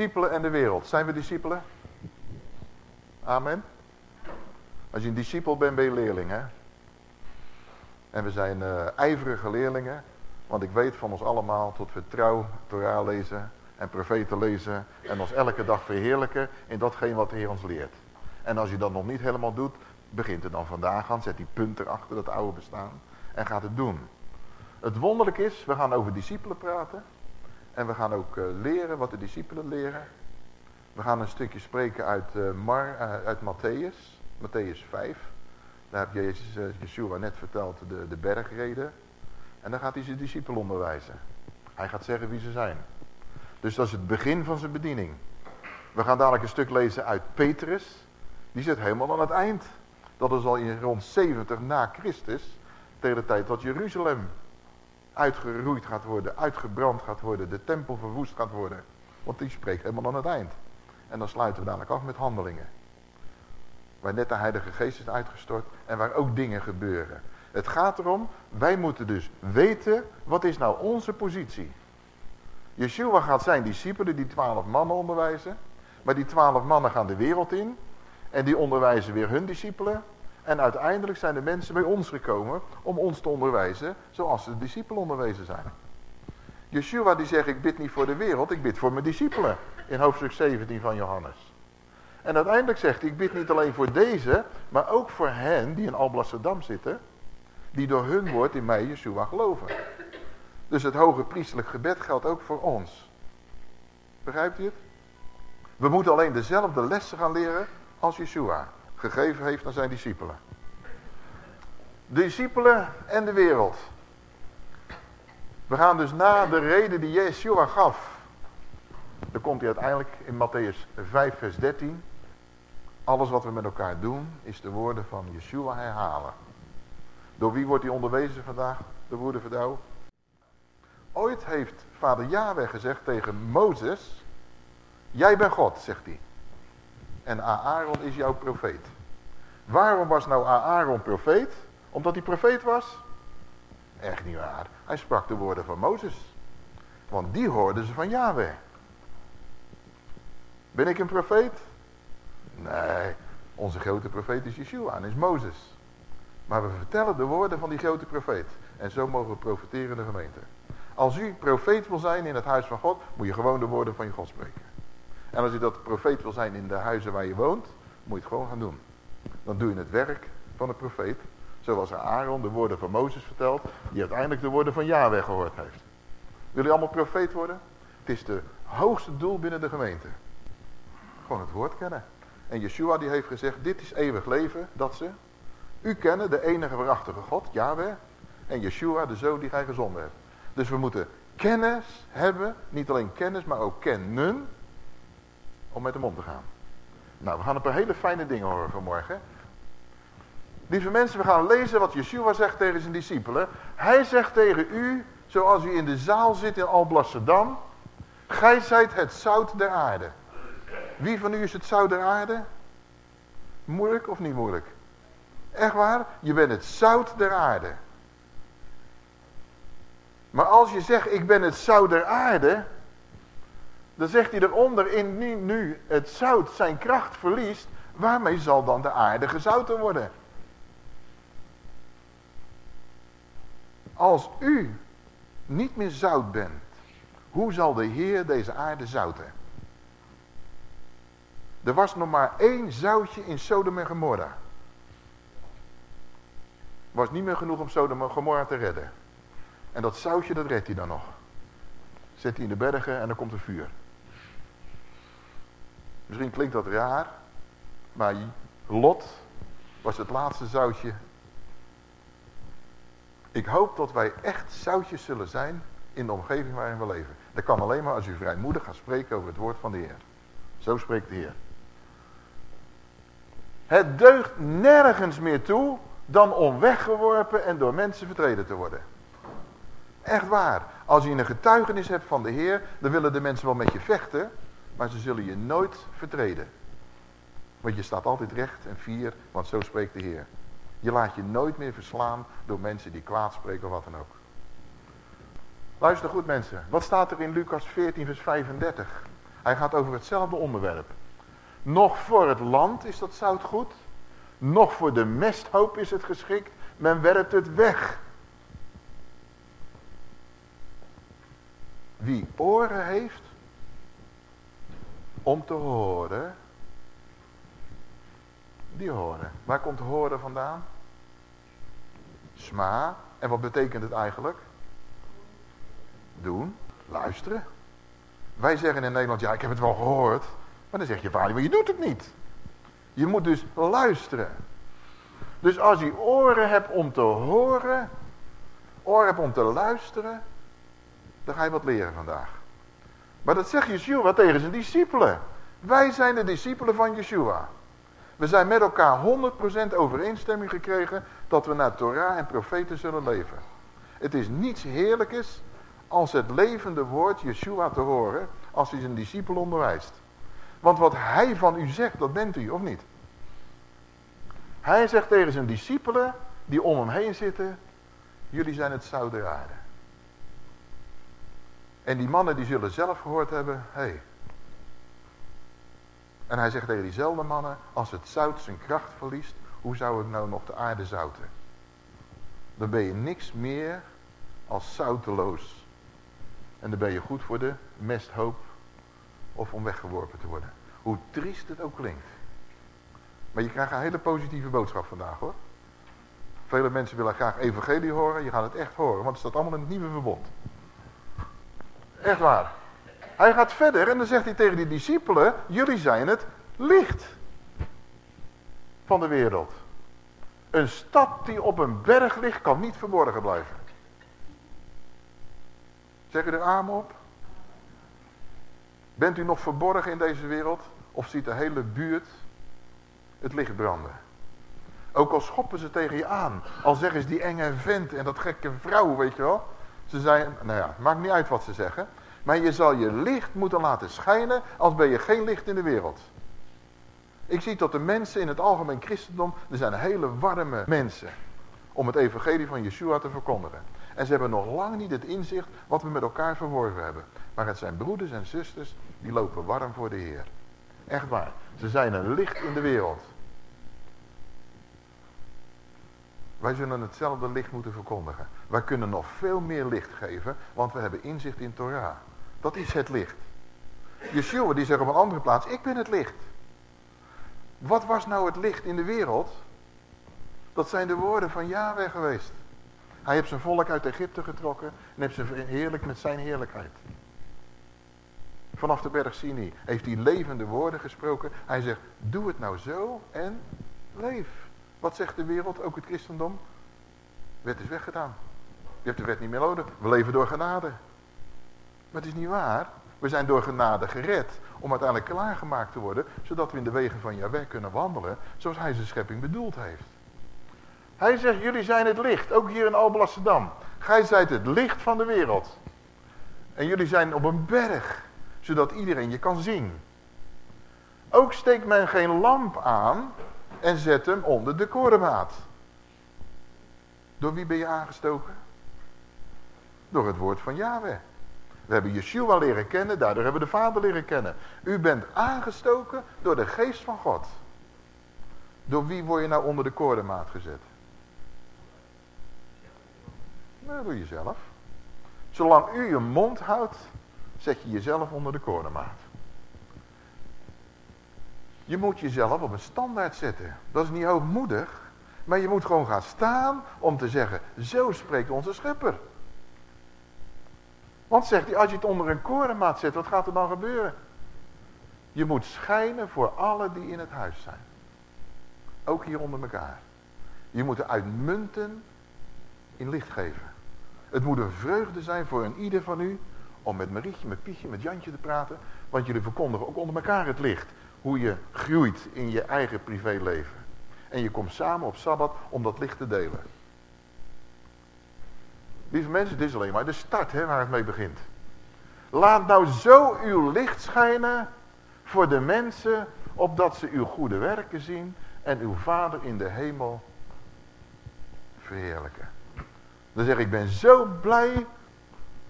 Discipelen en de wereld. Zijn we discipelen? Amen. Als je een discipel bent, ben je leerling, hè? En we zijn uh, ijverige leerlingen. Want ik weet van ons allemaal tot we trouw Torah lezen en profeten lezen. En ons elke dag verheerlijken in datgene wat de Heer ons leert. En als je dat nog niet helemaal doet, begint er dan vandaag aan. Zet die punt erachter, dat oude bestaan. En gaat het doen. Het wonderlijk is, we gaan over discipelen praten. En we gaan ook uh, leren wat de discipelen leren. We gaan een stukje spreken uit, uh, Mar, uh, uit Matthäus. Matthäus 5. Daar heb Jezus, Yeshua net verteld de, de bergreden. En dan gaat hij zijn discipelen onderwijzen. Hij gaat zeggen wie ze zijn. Dus dat is het begin van zijn bediening. We gaan dadelijk een stuk lezen uit Petrus. Die zit helemaal aan het eind. Dat is al in rond 70 na Christus. Tegen de tijd dat Jeruzalem uitgeroeid gaat worden, uitgebrand gaat worden, de tempel verwoest gaat worden. Want die spreekt helemaal aan het eind. En dan sluiten we dadelijk af met handelingen. Waar net de Heilige Geest is uitgestort en waar ook dingen gebeuren. Het gaat erom, wij moeten dus weten, wat is nou onze positie? Yeshua gaat zijn discipelen, die twaalf mannen onderwijzen. Maar die twaalf mannen gaan de wereld in. En die onderwijzen weer hun discipelen. En uiteindelijk zijn de mensen bij ons gekomen om ons te onderwijzen zoals de discipelen onderwezen zijn. Yeshua die zegt, ik bid niet voor de wereld, ik bid voor mijn discipelen. In hoofdstuk 17 van Johannes. En uiteindelijk zegt hij, ik bid niet alleen voor deze, maar ook voor hen die in Alblasserdam zitten. Die door hun woord in mij, Yeshua, geloven. Dus het hoge priestelijk gebed geldt ook voor ons. Begrijpt u het? We moeten alleen dezelfde lessen gaan leren als Yeshua gegeven heeft aan zijn discipelen. De discipelen en de wereld. We gaan dus na de reden die Yeshua gaf. Dan komt hij uiteindelijk in Matthäus 5 vers 13. Alles wat we met elkaar doen is de woorden van Yeshua herhalen. Door wie wordt hij onderwezen vandaag, de woorden verdouw? Ooit heeft vader Yahweh gezegd tegen Mozes. Jij bent God, zegt hij. En Aaron is jouw profeet. Waarom was nou Aaron profeet? Omdat hij profeet was? Echt niet waar. Hij sprak de woorden van Mozes. Want die hoorden ze van Yahweh. Ben ik een profeet? Nee, onze grote profeet is Yeshua en is Mozes. Maar we vertellen de woorden van die grote profeet. En zo mogen we profiteren in de gemeente. Als u profeet wil zijn in het huis van God, moet je gewoon de woorden van je God spreken. En als u dat profeet wil zijn in de huizen waar je woont, moet je het gewoon gaan doen. Dan doe je het werk van de profeet. Zoals Aaron de woorden van Mozes vertelt, die uiteindelijk de woorden van Yahweh gehoord heeft. Wil je allemaal profeet worden? Het is de hoogste doel binnen de gemeente. Gewoon het woord kennen. En Yeshua die heeft gezegd, dit is eeuwig leven, dat ze u kennen, de enige waarachtige God, Yahweh. En Yeshua, de zoon die gij gezonden hebt. Dus we moeten kennis hebben, niet alleen kennis, maar ook kennen, om met hem om te gaan. Nou, we gaan een paar hele fijne dingen horen vanmorgen. Lieve mensen, we gaan lezen wat Yeshua zegt tegen zijn discipelen. Hij zegt tegen u, zoals u in de zaal zit in Alblasserdam. Gij zijt het zout der aarde. Wie van u is het zout der aarde? Moeilijk of niet moeilijk? Echt waar? Je bent het zout der aarde. Maar als je zegt, ik ben het zout der aarde, dan zegt hij eronder, in nu, het zout zijn kracht verliest, waarmee zal dan de aarde gezouten worden? Als u niet meer zout bent, hoe zal de Heer deze aarde zouten? Er was nog maar één zoutje in Sodom en Gomorra. Was niet meer genoeg om Sodom en Gomorra te redden. En dat zoutje, dat redt hij dan nog. Zet hij in de bergen en dan komt er vuur. Misschien klinkt dat raar, maar Lot was het laatste zoutje. Ik hoop dat wij echt zoutjes zullen zijn in de omgeving waarin we leven. Dat kan alleen maar als u vrijmoedig gaat spreken over het woord van de Heer. Zo spreekt de Heer. Het deugt nergens meer toe dan om weggeworpen en door mensen vertreden te worden. Echt waar. Als je een getuigenis hebt van de Heer, dan willen de mensen wel met je vechten, maar ze zullen je nooit vertreden. Want je staat altijd recht en fier, want zo spreekt de Heer. Je laat je nooit meer verslaan door mensen die kwaad spreken of wat dan ook. Luister goed mensen. Wat staat er in Lucas 14 vers 35? Hij gaat over hetzelfde onderwerp. Nog voor het land is dat zout goed. Nog voor de mesthoop is het geschikt. Men werpt het weg. Wie oren heeft om te horen, die horen. Waar komt horen vandaan? Sma. En wat betekent het eigenlijk? Doen, luisteren. Wij zeggen in Nederland, ja ik heb het wel gehoord. Maar dan zeg je, vader, maar je doet het niet. Je moet dus luisteren. Dus als je oren hebt om te horen, oren hebt om te luisteren, dan ga je wat leren vandaag. Maar dat zegt Yeshua tegen zijn discipelen. Wij zijn de discipelen van Yeshua. We zijn met elkaar 100% overeenstemming gekregen dat we naar Torah en profeten zullen leven. Het is niets heerlijkers als het levende woord Yeshua te horen als hij zijn discipel onderwijst. Want wat hij van u zegt, dat bent u, of niet? Hij zegt tegen zijn discipelen die om hem heen zitten, jullie zijn het zout der aarde. En die mannen die zullen zelf gehoord hebben, hé. Hey. En hij zegt tegen diezelfde mannen, als het zout zijn kracht verliest, hoe zou ik nou nog de aarde zouten? Dan ben je niks meer als zouteloos. En dan ben je goed voor de mesthoop of om weggeworpen te worden. Hoe triest het ook klinkt. Maar je krijgt een hele positieve boodschap vandaag hoor. Vele mensen willen graag evangelie horen. Je gaat het echt horen, want het staat allemaal in het nieuwe verbond. Echt waar. Hij gaat verder en dan zegt hij tegen die discipelen, jullie zijn het licht van de wereld. Een stad die op een berg ligt kan niet verborgen blijven. Zeg u er amen op? Bent u nog verborgen in deze wereld? Of ziet de hele buurt het licht branden? Ook al schoppen ze tegen je aan. Al zeggen ze die enge vent en dat gekke vrouw, weet je wel. Ze zijn, nou ja, maakt niet uit wat ze zeggen. Maar je zal je licht moeten laten schijnen, als ben je geen licht in de wereld. Ik zie dat de mensen in het algemeen christendom, er zijn hele warme mensen. Om het evangelie van Yeshua te verkondigen. En ze hebben nog lang niet het inzicht wat we met elkaar verworven hebben. Maar het zijn broeders en zusters die lopen warm voor de Heer. Echt waar. Ze zijn een licht in de wereld. Wij zullen hetzelfde licht moeten verkondigen. Wij kunnen nog veel meer licht geven, want we hebben inzicht in Torah. Dat is het licht. Yeshua die zegt op een andere plaats, ik ben het licht. Wat was nou het licht in de wereld? Dat zijn de woorden van Yahweh geweest. Hij heeft zijn volk uit Egypte getrokken en heeft ze verheerlijk met zijn heerlijkheid. Vanaf de berg Sinai heeft hij levende woorden gesproken. Hij zegt, doe het nou zo en leef. Wat zegt de wereld, ook het christendom? Wet is weggedaan. Je hebt de wet niet meer nodig. We leven door genade. Maar het is niet waar. We zijn door genade gered om uiteindelijk klaargemaakt te worden, zodat we in de wegen van Jahweh kunnen wandelen, zoals hij zijn schepping bedoeld heeft. Hij zegt, jullie zijn het licht, ook hier in Alblasserdam. Gij zijt het licht van de wereld. En jullie zijn op een berg, zodat iedereen je kan zien. Ook steekt men geen lamp aan en zet hem onder de korenmaat. Door wie ben je aangestoken? Door het woord van Yahweh. We hebben Yeshua leren kennen, daardoor hebben we de Vader leren kennen. U bent aangestoken door de geest van God. Door wie word je nou onder de koordenmaat gezet? Nou, door jezelf. Zolang u je mond houdt, zet je jezelf onder de koordenmaat. Je moet jezelf op een standaard zetten. Dat is niet hoogmoedig. Maar je moet gewoon gaan staan om te zeggen, zo spreekt onze schepper. Want zegt hij, als je het onder een korenmaat zet, wat gaat er dan gebeuren? Je moet schijnen voor alle die in het huis zijn. Ook hier onder elkaar. Je moet uitmunten in licht geven. Het moet een vreugde zijn voor een ieder van u om met Marietje, met Pietje, met Jantje te praten. Want jullie verkondigen ook onder elkaar het licht. Hoe je groeit in je eigen privéleven. En je komt samen op Sabbat om dat licht te delen. Lieve mensen, dit is alleen maar de start hè, waar het mee begint. Laat nou zo uw licht schijnen voor de mensen, opdat ze uw goede werken zien en uw Vader in de hemel verheerlijken. Dan zeg ik, ik ben zo blij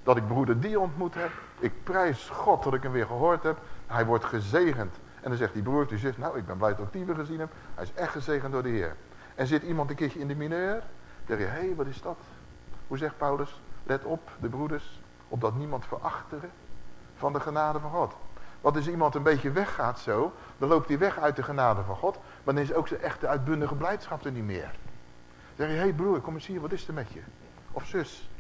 dat ik broeder die ontmoet heb. Ik prijs God dat ik hem weer gehoord heb. Hij wordt gezegend. En dan zegt die broer, die zegt, nou ik ben blij dat ik die weer gezien heb. Hij is echt gezegend door de Heer. En zit iemand een keertje in de mineur, dan zeg je, hé, hey, wat is dat? Hoe zegt Paulus? Let op, de broeders, opdat niemand verachteren van de genade van God. Want als iemand een beetje weggaat zo, dan loopt hij weg uit de genade van God. Maar dan is ook zijn echte uitbundige blijdschap er niet meer. Dan zeg je, hé hey broer, kom eens hier, wat is er met je? Of zus.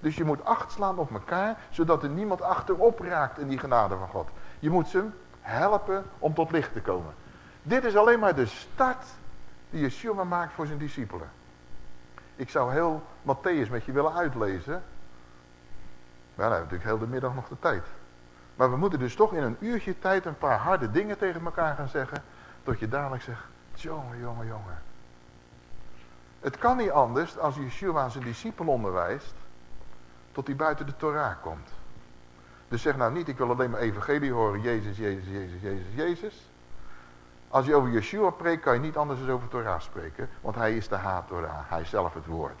Dus je moet acht slaan op elkaar, zodat er niemand achterop raakt in die genade van God. Je moet ze helpen om tot licht te komen. Dit is alleen maar de start die Yeshua maakt voor zijn discipelen. Ik zou heel Matthäus met je willen uitlezen. Maar hebben natuurlijk heel de middag nog de tijd. Maar we moeten dus toch in een uurtje tijd een paar harde dingen tegen elkaar gaan zeggen. Tot je dadelijk zegt, jongen, jongen, jongen. Het kan niet anders als Yeshua zijn discipel onderwijst. Tot hij buiten de Torah komt. Dus zeg nou niet, ik wil alleen maar evangelie horen. Jezus, Jezus, Jezus, Jezus, Jezus. Als je over Yeshua preekt, kan je niet anders dan over Torah spreken. Want hij is de haat-Torah. Hij is zelf het woord.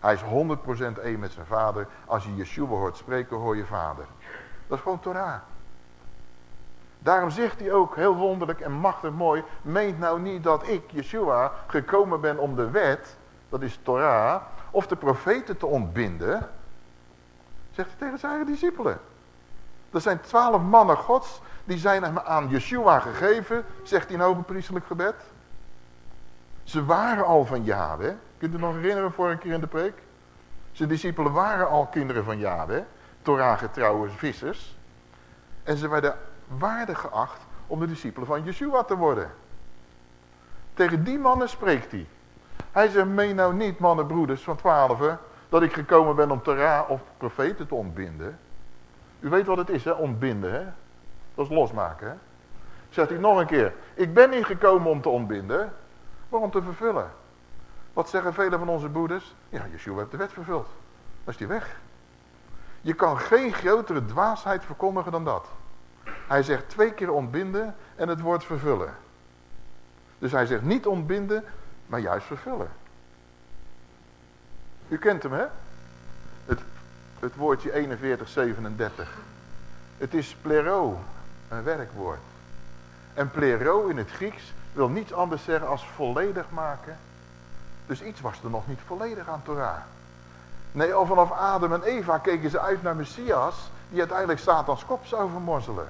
Hij is 100% één met zijn vader. Als je Yeshua hoort spreken, hoor je vader. Dat is gewoon Torah. Daarom zegt hij ook heel wonderlijk en machtig mooi. Meent nou niet dat ik, Yeshua, gekomen ben om de wet, dat is Torah, of de profeten te ontbinden. Zegt hij tegen zijn discipelen. Er zijn twaalf mannen gods, die zijn aan Yeshua gegeven, zegt hij in hoogpriestelijk gebed. Ze waren al van Yahweh. Kunt u nog herinneren voor een keer in de preek? Zijn discipelen waren al kinderen van Yahweh. Torah getrouwe vissers. En ze werden waardig geacht om de discipelen van Yeshua te worden. Tegen die mannen spreekt hij. Hij zegt, meen nou niet, mannen, broeders van twaalfen, dat ik gekomen ben om Torah of profeten te ontbinden. U weet wat het is, hè? ontbinden. Hè? Dat is losmaken. Hè? Zegt hij nog een keer. Ik ben niet gekomen om te ontbinden, maar om te vervullen. Wat zeggen velen van onze broeders? Ja, Yeshua heeft de wet vervuld. Dan is hij weg. Je kan geen grotere dwaasheid verkondigen dan dat. Hij zegt twee keer ontbinden en het woord vervullen. Dus hij zegt niet ontbinden, maar juist vervullen. U kent hem, hè? Het, woordje 4137. Het is plero, een werkwoord. En plero in het Grieks wil niets anders zeggen als volledig maken. Dus iets was er nog niet volledig aan Torah. Nee, al vanaf Adam en Eva keken ze uit naar Messias, die uiteindelijk Satans kop zou vermorzelen.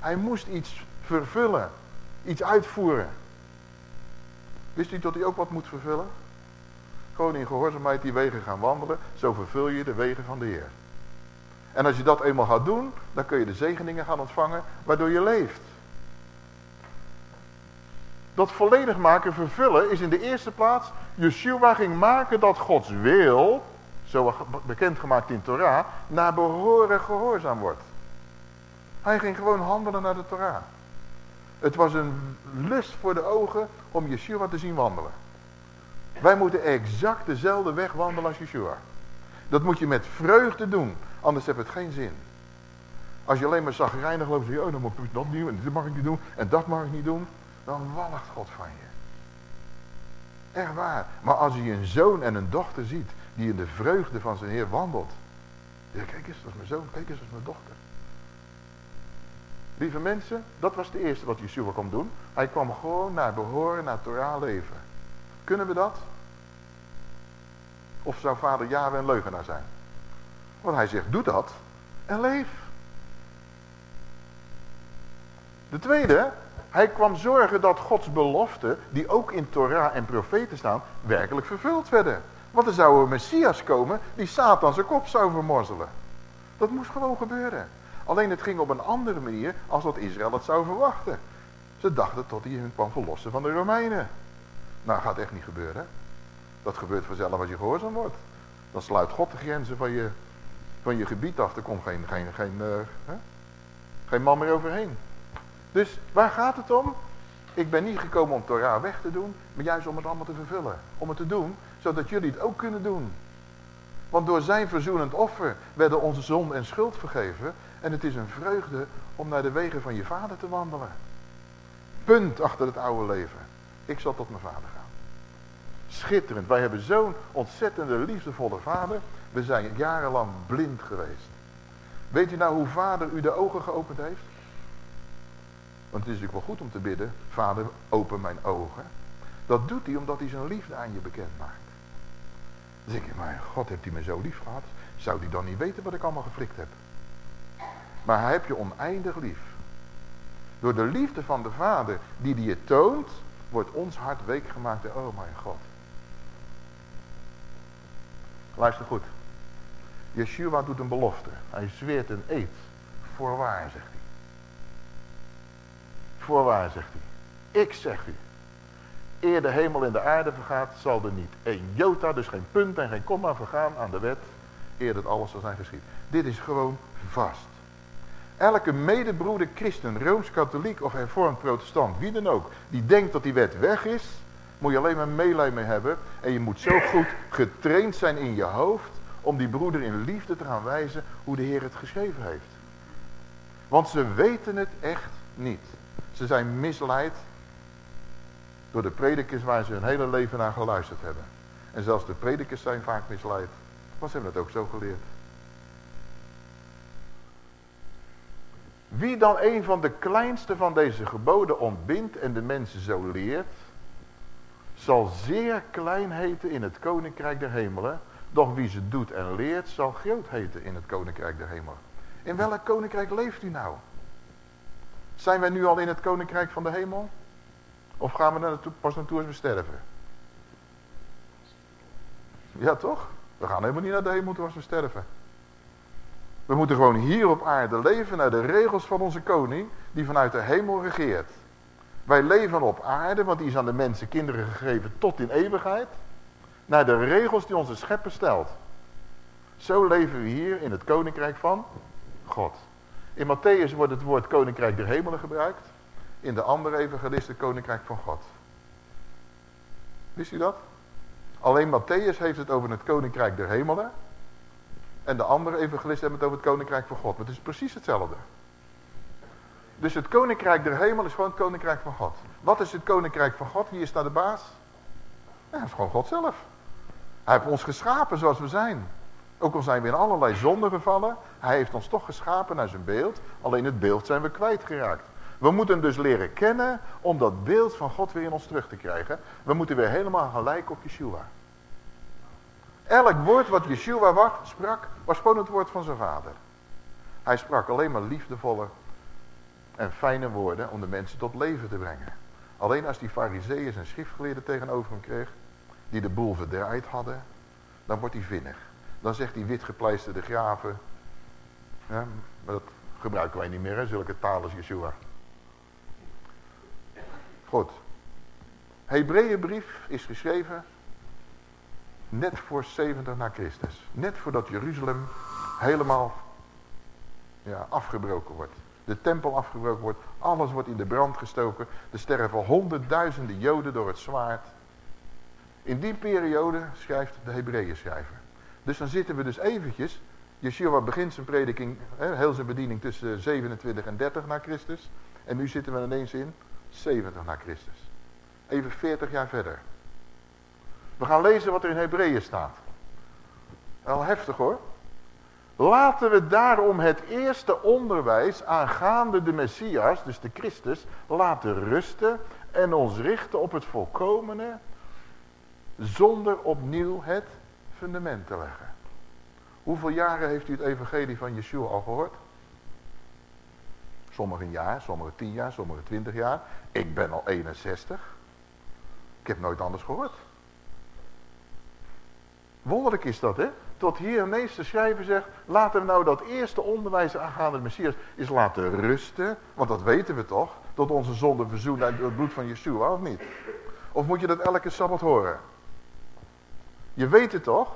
Hij moest iets vervullen, iets uitvoeren. Wist u dat hij ook wat moet vervullen? Gewoon in gehoorzaamheid die wegen gaan wandelen, zo vervul je de wegen van de Heer. En als je dat eenmaal gaat doen, dan kun je de zegeningen gaan ontvangen waardoor je leeft. Dat volledig maken, vervullen, is in de eerste plaats, Yeshua ging maken dat Gods wil, zo bekendgemaakt in Torah, naar behoren gehoorzaam wordt. Hij ging gewoon handelen naar de Torah. Het was een lust voor de ogen om Yeshua te zien wandelen. Wij moeten exact dezelfde weg wandelen als Yeshua. Dat moet je met vreugde doen, anders heeft het geen zin. Als je alleen maar zagrijnig loopt, zeg je, oh, dan moet ik dat niet doen, en dit mag ik niet doen, en dat mag ik niet doen, dan walgt God van je. Echt waar. Maar als je een zoon en een dochter ziet, die in de vreugde van zijn Heer wandelt. Ja, kijk eens, dat is mijn zoon, kijk eens, dat is mijn dochter. Lieve mensen, dat was het eerste wat Yeshua kwam doen. Hij kwam gewoon naar behoren, naar Torah leven. Kunnen we dat? Of zou vader Yahweh een leugenaar zijn? Want hij zegt, doe dat en leef. De tweede, hij kwam zorgen dat Gods beloften, die ook in Torah en profeten staan, werkelijk vervuld werden. Want er zou een Messias komen die Satan zijn kop zou vermorzelen. Dat moest gewoon gebeuren. Alleen het ging op een andere manier als dat Israël het zou verwachten. Ze dachten tot hij hen kwam verlossen van de Romeinen. Nou, gaat echt niet gebeuren. Dat gebeurt vanzelf als je gehoorzaam wordt. Dan sluit God de grenzen van je, van je gebied af. Er komt geen, geen, geen, uh, hè? geen man meer overheen. Dus waar gaat het om? Ik ben niet gekomen om Torah weg te doen, maar juist om het allemaal te vervullen. Om het te doen, zodat jullie het ook kunnen doen. Want door zijn verzoenend offer werden onze zon en schuld vergeven. En het is een vreugde om naar de wegen van je vader te wandelen. Punt achter het oude leven. Ik zal tot mijn vader. Schitterend. Wij hebben zo'n ontzettende liefdevolle vader. We zijn jarenlang blind geweest. Weet u nou hoe vader u de ogen geopend heeft? Want het is natuurlijk wel goed om te bidden, vader open mijn ogen. Dat doet hij omdat hij zijn liefde aan je bekend maakt. Dan denk je, maar God heeft hij me zo lief gehad. Zou hij dan niet weten wat ik allemaal geflikt heb? Maar hij heeft je oneindig lief. Door de liefde van de vader die die je toont, wordt ons hart week gemaakt. Oh mijn God. Luister goed. Yeshua doet een belofte. Hij zweert een eed. Voorwaar, zegt hij. Voorwaar, zegt hij. Ik zeg u. Eer de hemel en de aarde vergaat, zal er niet een jota, dus geen punt en geen komma vergaan aan de wet. Eer dat alles zal zijn geschied. Dit is gewoon vast. Elke medebroeder christen, rooms-katholiek of hervormd protestant, wie dan ook, die denkt dat die wet weg is, moet je alleen maar meelij mee hebben. En je moet zo goed getraind zijn in je hoofd om die broeder in liefde te gaan wijzen hoe de Heer het geschreven heeft. Want ze weten het echt niet. Ze zijn misleid door de predikers waar ze hun hele leven naar geluisterd hebben. En zelfs de predikers zijn vaak misleid. Maar ze hebben het ook zo geleerd. Wie dan een van de kleinste van deze geboden ontbindt en de mensen zo leert, zal zeer klein heten in het koninkrijk der hemelen. Doch wie ze doet en leert, zal groot heten in het koninkrijk der hemelen. In welk koninkrijk leeft u nou? Zijn wij nu al in het koninkrijk van de hemel? Of gaan we naartoe, pas naartoe als we sterven? Ja toch? We gaan helemaal niet naar de hemel toe als we sterven. We moeten gewoon hier op aarde leven naar de regels van onze koning die vanuit de hemel regeert. Wij leven op aarde, want die is aan de mensen kinderen gegeven tot in eeuwigheid. Naar de regels die onze schepper stelt. Zo leven we hier in het koninkrijk van God. In Matthäus wordt het woord koninkrijk der hemelen gebruikt. In de andere evangelisten koninkrijk van God. Wist u dat? Alleen Matthäus heeft het over het koninkrijk der hemelen. En de andere evangelisten hebben het over het koninkrijk van God. Maar het is precies hetzelfde. Dus het koninkrijk der hemel is gewoon het koninkrijk van God. Wat is het koninkrijk van God? Wie is daar de baas? Ja, dat is gewoon God zelf. Hij heeft ons geschapen zoals we zijn. Ook al zijn we in allerlei zonden gevallen. Hij heeft ons toch geschapen naar zijn beeld. Alleen het beeld zijn we kwijtgeraakt. We moeten dus leren kennen om dat beeld van God weer in ons terug te krijgen. We moeten weer helemaal gelijk op Yeshua. Elk woord wat Yeshua sprak, was gewoon het woord van zijn vader. Hij sprak alleen maar liefdevolle en fijne woorden om de mensen tot leven te brengen. Alleen als die fariseeën en schriftgeleerden tegenover hem kreeg, die de boel verdraaid hadden, dan wordt hij vinnig. Dan zegt die witgepleisterde graven, ja, maar dat gebruiken wij niet meer, hè, zulke taal als Yeshua. Goed. Hebreeënbrief is geschreven net voor 70 na Christus. Net voordat Jeruzalem helemaal ja, afgebroken wordt. De tempel afgebroken wordt. Alles wordt in de brand gestoken. Er sterven honderdduizenden joden door het zwaard. In die periode schrijft de Hebreeën schrijver. Dus dan zitten we dus eventjes. Yeshua begint zijn prediking, heel zijn bediening tussen 27 en 30 na Christus. En nu zitten we ineens in 70 na Christus. Even 40 jaar verder. We gaan lezen wat er in Hebreeën staat. Wel heftig hoor. Laten we daarom het eerste onderwijs aangaande de Messias, dus de Christus, laten rusten en ons richten op het volkomene, zonder opnieuw het fundament te leggen. Hoeveel jaren heeft u het evangelie van Yeshua al gehoord? Sommigen jaar, sommigen tien jaar, sommigen twintig jaar. Ik ben al 61. Ik heb nooit anders gehoord. Wonderlijk is dat, hè? Tot hier ineens de schrijver zegt, laten we nou dat eerste onderwijs aangaande de Messias is laten rusten. Want dat weten we toch, tot onze zonde verzoend uit het bloed van Yeshua, of niet? Of moet je dat elke Sabbat horen? Je weet het toch?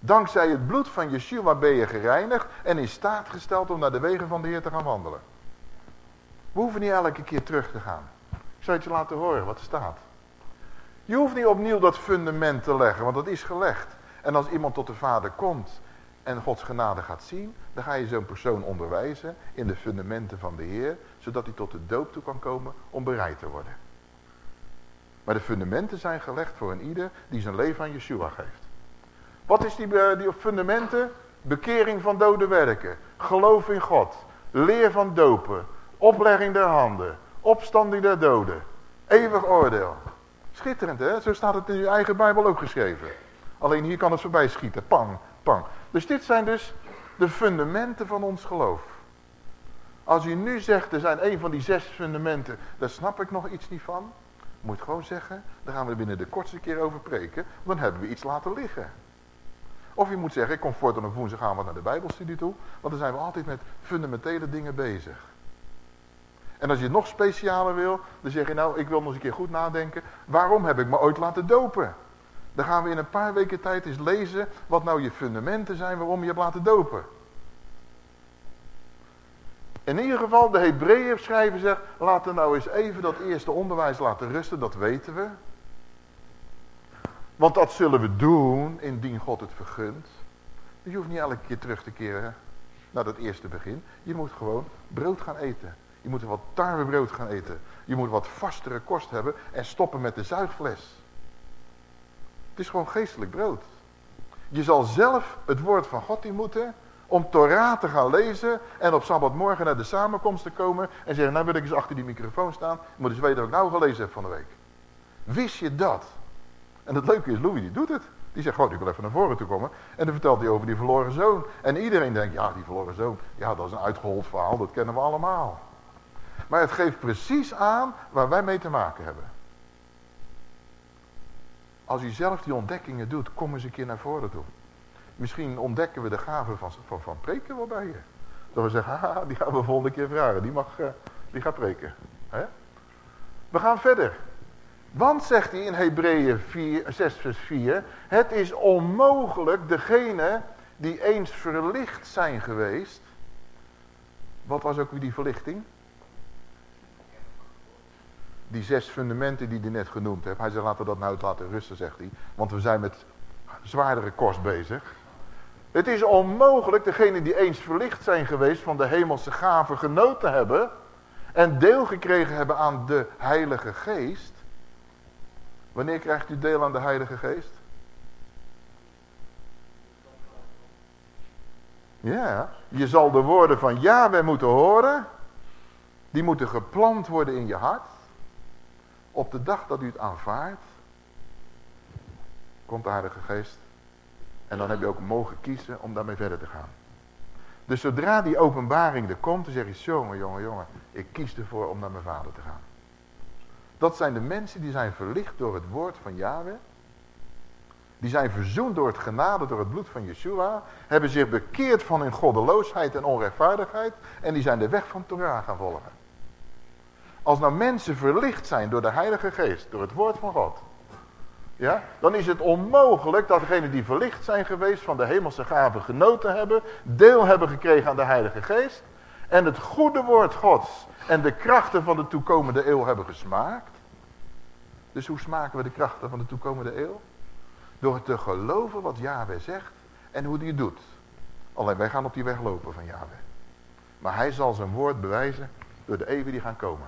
Dankzij het bloed van Yeshua ben je gereinigd en in staat gesteld om naar de wegen van de Heer te gaan wandelen. We hoeven niet elke keer terug te gaan. Ik zal het je laten horen wat er staat. Je hoeft niet opnieuw dat fundament te leggen, want dat is gelegd. En als iemand tot de Vader komt en Gods genade gaat zien, dan ga je zo'n persoon onderwijzen in de fundamenten van de Heer, zodat hij tot de doop toe kan komen om bereid te worden. Maar de fundamenten zijn gelegd voor een ieder die zijn leven aan Yeshua geeft. Wat is die, eh, die fundamenten? Bekering van dode werken, geloof in God, leer van dopen, oplegging der handen, opstanding der doden, eeuwig oordeel. Schitterend hè, zo staat het in uw eigen Bijbel ook geschreven. Alleen hier kan het voorbij schieten, pang, pang. Dus dit zijn dus de fundamenten van ons geloof. Als u nu zegt, er zijn een van die zes fundamenten, daar snap ik nog iets niet van. Moet gewoon zeggen, daar gaan we binnen de kortste keer over preken, dan hebben we iets laten liggen. Of je moet zeggen, ik kom voortaan op woensdagavond naar de Bijbelstudie toe, want dan zijn we altijd met fundamentele dingen bezig. En als je het nog specialer wil, dan zeg je nou, ik wil nog eens een keer goed nadenken, waarom heb ik me ooit laten dopen? Dan gaan we in een paar weken tijd eens lezen wat nou je fundamenten zijn waarom je hebt laten dopen. In ieder geval, de Hebreeën schrijven zegt, laten nou eens even dat eerste onderwijs laten rusten, dat weten we. Want dat zullen we doen, indien God het vergunt. Dus je hoeft niet elke keer terug te keren naar dat eerste begin. Je moet gewoon brood gaan eten. Je moet wat tarwebrood gaan eten. Je moet wat vastere kost hebben en stoppen met de zuigfles. Het is gewoon geestelijk brood. Je zal zelf het woord van God in moeten om Torah te gaan lezen en op Sabbatmorgen naar de samenkomst te komen en zeggen, nou wil ik eens achter die microfoon staan, moet eens weten wat ik nou gelezen heb van de week. Wist je dat? En het leuke is, Louis die doet het. Die zegt, gewoon, ik wil even naar voren toe komen. En dan vertelt hij over die verloren zoon. En iedereen denkt, ja, die verloren zoon, ja, dat is een uitgehold verhaal, dat kennen we allemaal. Maar het geeft precies aan waar wij mee te maken hebben. Als u zelf die ontdekkingen doet, kom eens een keer naar voren toe. Misschien ontdekken we de gave van, van, van preken wel bij je. Dat we zeggen, haha, die gaan we volgende keer vragen. Die, mag, uh, die gaat preken. We gaan verder. Want, zegt hij in Hebreeën 6 vers 4, het is onmogelijk degene die eens verlicht zijn geweest. Wat was ook weer die verlichting? Die zes fundamenten die hij net genoemd heeft. Hij zegt, laten we dat nou laten rusten, zegt hij. Want we zijn met zwaardere kost bezig. Het is onmogelijk degene die eens verlicht zijn geweest van de hemelse gaven genoten hebben. En deel gekregen hebben aan de heilige geest. Wanneer krijgt u deel aan de heilige geest? Ja, je zal de woorden van Yahweh moeten horen. Die moeten geplant worden in je hart. Op de dag dat u het aanvaardt, komt de Heilige Geest. En dan heb je ook mogen kiezen om daarmee verder te gaan. Dus zodra die openbaring er komt, dan zeg je, jongen, jongen, jongen, ik kies ervoor om naar mijn vader te gaan. Dat zijn de mensen die zijn verlicht door het woord van Yahweh. Die zijn verzoend door het genade, door het bloed van Yeshua. Hebben zich bekeerd van hun goddeloosheid en onrechtvaardigheid. En die zijn de weg van Torah gaan volgen. Als nou mensen verlicht zijn door de Heilige Geest, door het woord van God. Ja, dan is het onmogelijk dat degenen die verlicht zijn geweest van de hemelse gaven genoten hebben. Deel hebben gekregen aan de Heilige Geest. En het goede woord Gods en de krachten van de toekomende eeuw hebben gesmaakt. Dus hoe smaken we de krachten van de toekomende eeuw? Door te geloven wat Yahweh zegt en hoe hij het doet. Alleen wij gaan op die weg lopen van Yahweh. Maar hij zal zijn woord bewijzen door de eeuwen die gaan komen.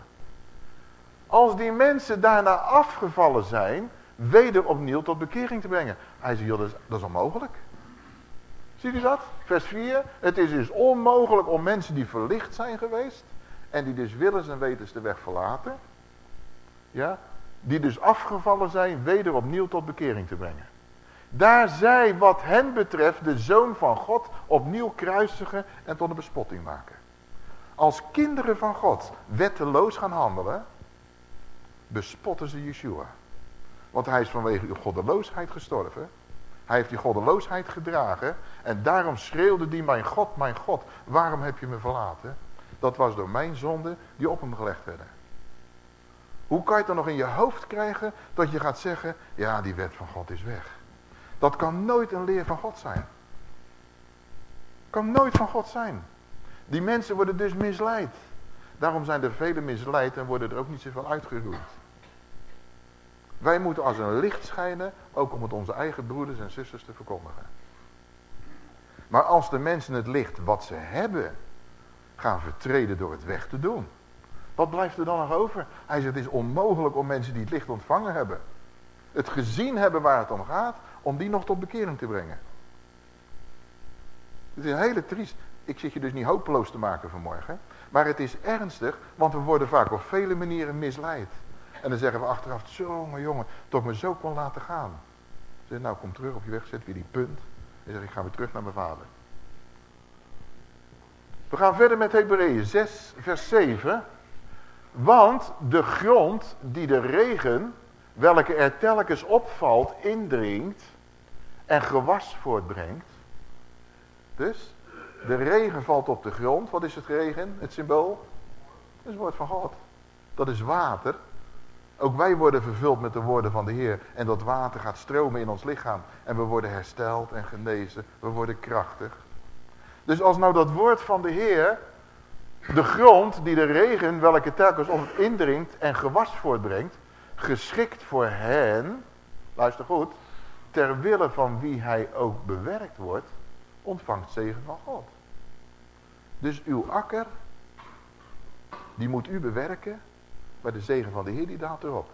Als die mensen daarna afgevallen zijn, weder opnieuw tot bekering te brengen. Hij zegt, joh, dat is, dat is onmogelijk. Ziet u dat? Vers 4. Het is dus onmogelijk om mensen die verlicht zijn geweest. En die dus willens en wetens de weg verlaten. Ja. Die dus afgevallen zijn, weder opnieuw tot bekering te brengen. Daar zij wat hen betreft de Zoon van God opnieuw kruisigen en tot een bespotting maken. Als kinderen van God wetteloos gaan handelen, bespotten ze Yeshua. Want hij is vanwege uw goddeloosheid gestorven. Hij heeft die goddeloosheid gedragen. En daarom schreeuwde die, mijn God, mijn God, waarom heb je me verlaten? Dat was door mijn zonde die op hem gelegd werden. Hoe kan je het dan nog in je hoofd krijgen dat je gaat zeggen, ja die wet van God is weg. Dat kan nooit een leer van God zijn. Kan nooit van God zijn. Die mensen worden dus misleid. Daarom zijn er vele misleid en worden er ook niet zoveel uitgeroeid. Wij moeten als een licht schijnen, ook om het onze eigen broeders en zusters te verkondigen. Maar als de mensen het licht wat ze hebben, gaan vertreden door het weg te doen. Wat blijft er dan nog over? Hij zegt, het is onmogelijk om mensen die het licht ontvangen hebben, het gezien hebben waar het om gaat, om die nog tot bekering te brengen. Het is een hele triest. Ik zit je dus niet hopeloos te maken vanmorgen. Maar het is ernstig, want we worden vaak op vele manieren misleid. En dan zeggen we achteraf, jongen, jongen, toch me zo kon laten gaan. Zeg, nou kom terug op je weg, zet weer die punt. En zeg, ik ga weer terug naar mijn vader. We gaan verder met Hebreeën 6, vers 7. Want de grond die de regen, welke er telkens opvalt, indringt en gewas voortbrengt. Dus, de regen valt op de grond. Wat is het regen, het symbool? Dat is het woord van God. Dat is water. Ook wij worden vervuld met de woorden van de Heer. En dat water gaat stromen in ons lichaam. En we worden hersteld en genezen. We worden krachtig. Dus als nou dat woord van de Heer, de grond die de regen, welke telkens op het indringt en gewas voortbrengt, geschikt voor hen, luister goed, ter wille van wie hij ook bewerkt wordt, ontvangt zegen van God. Dus uw akker, die moet u bewerken, maar de zegen van de Heer die daalt erop.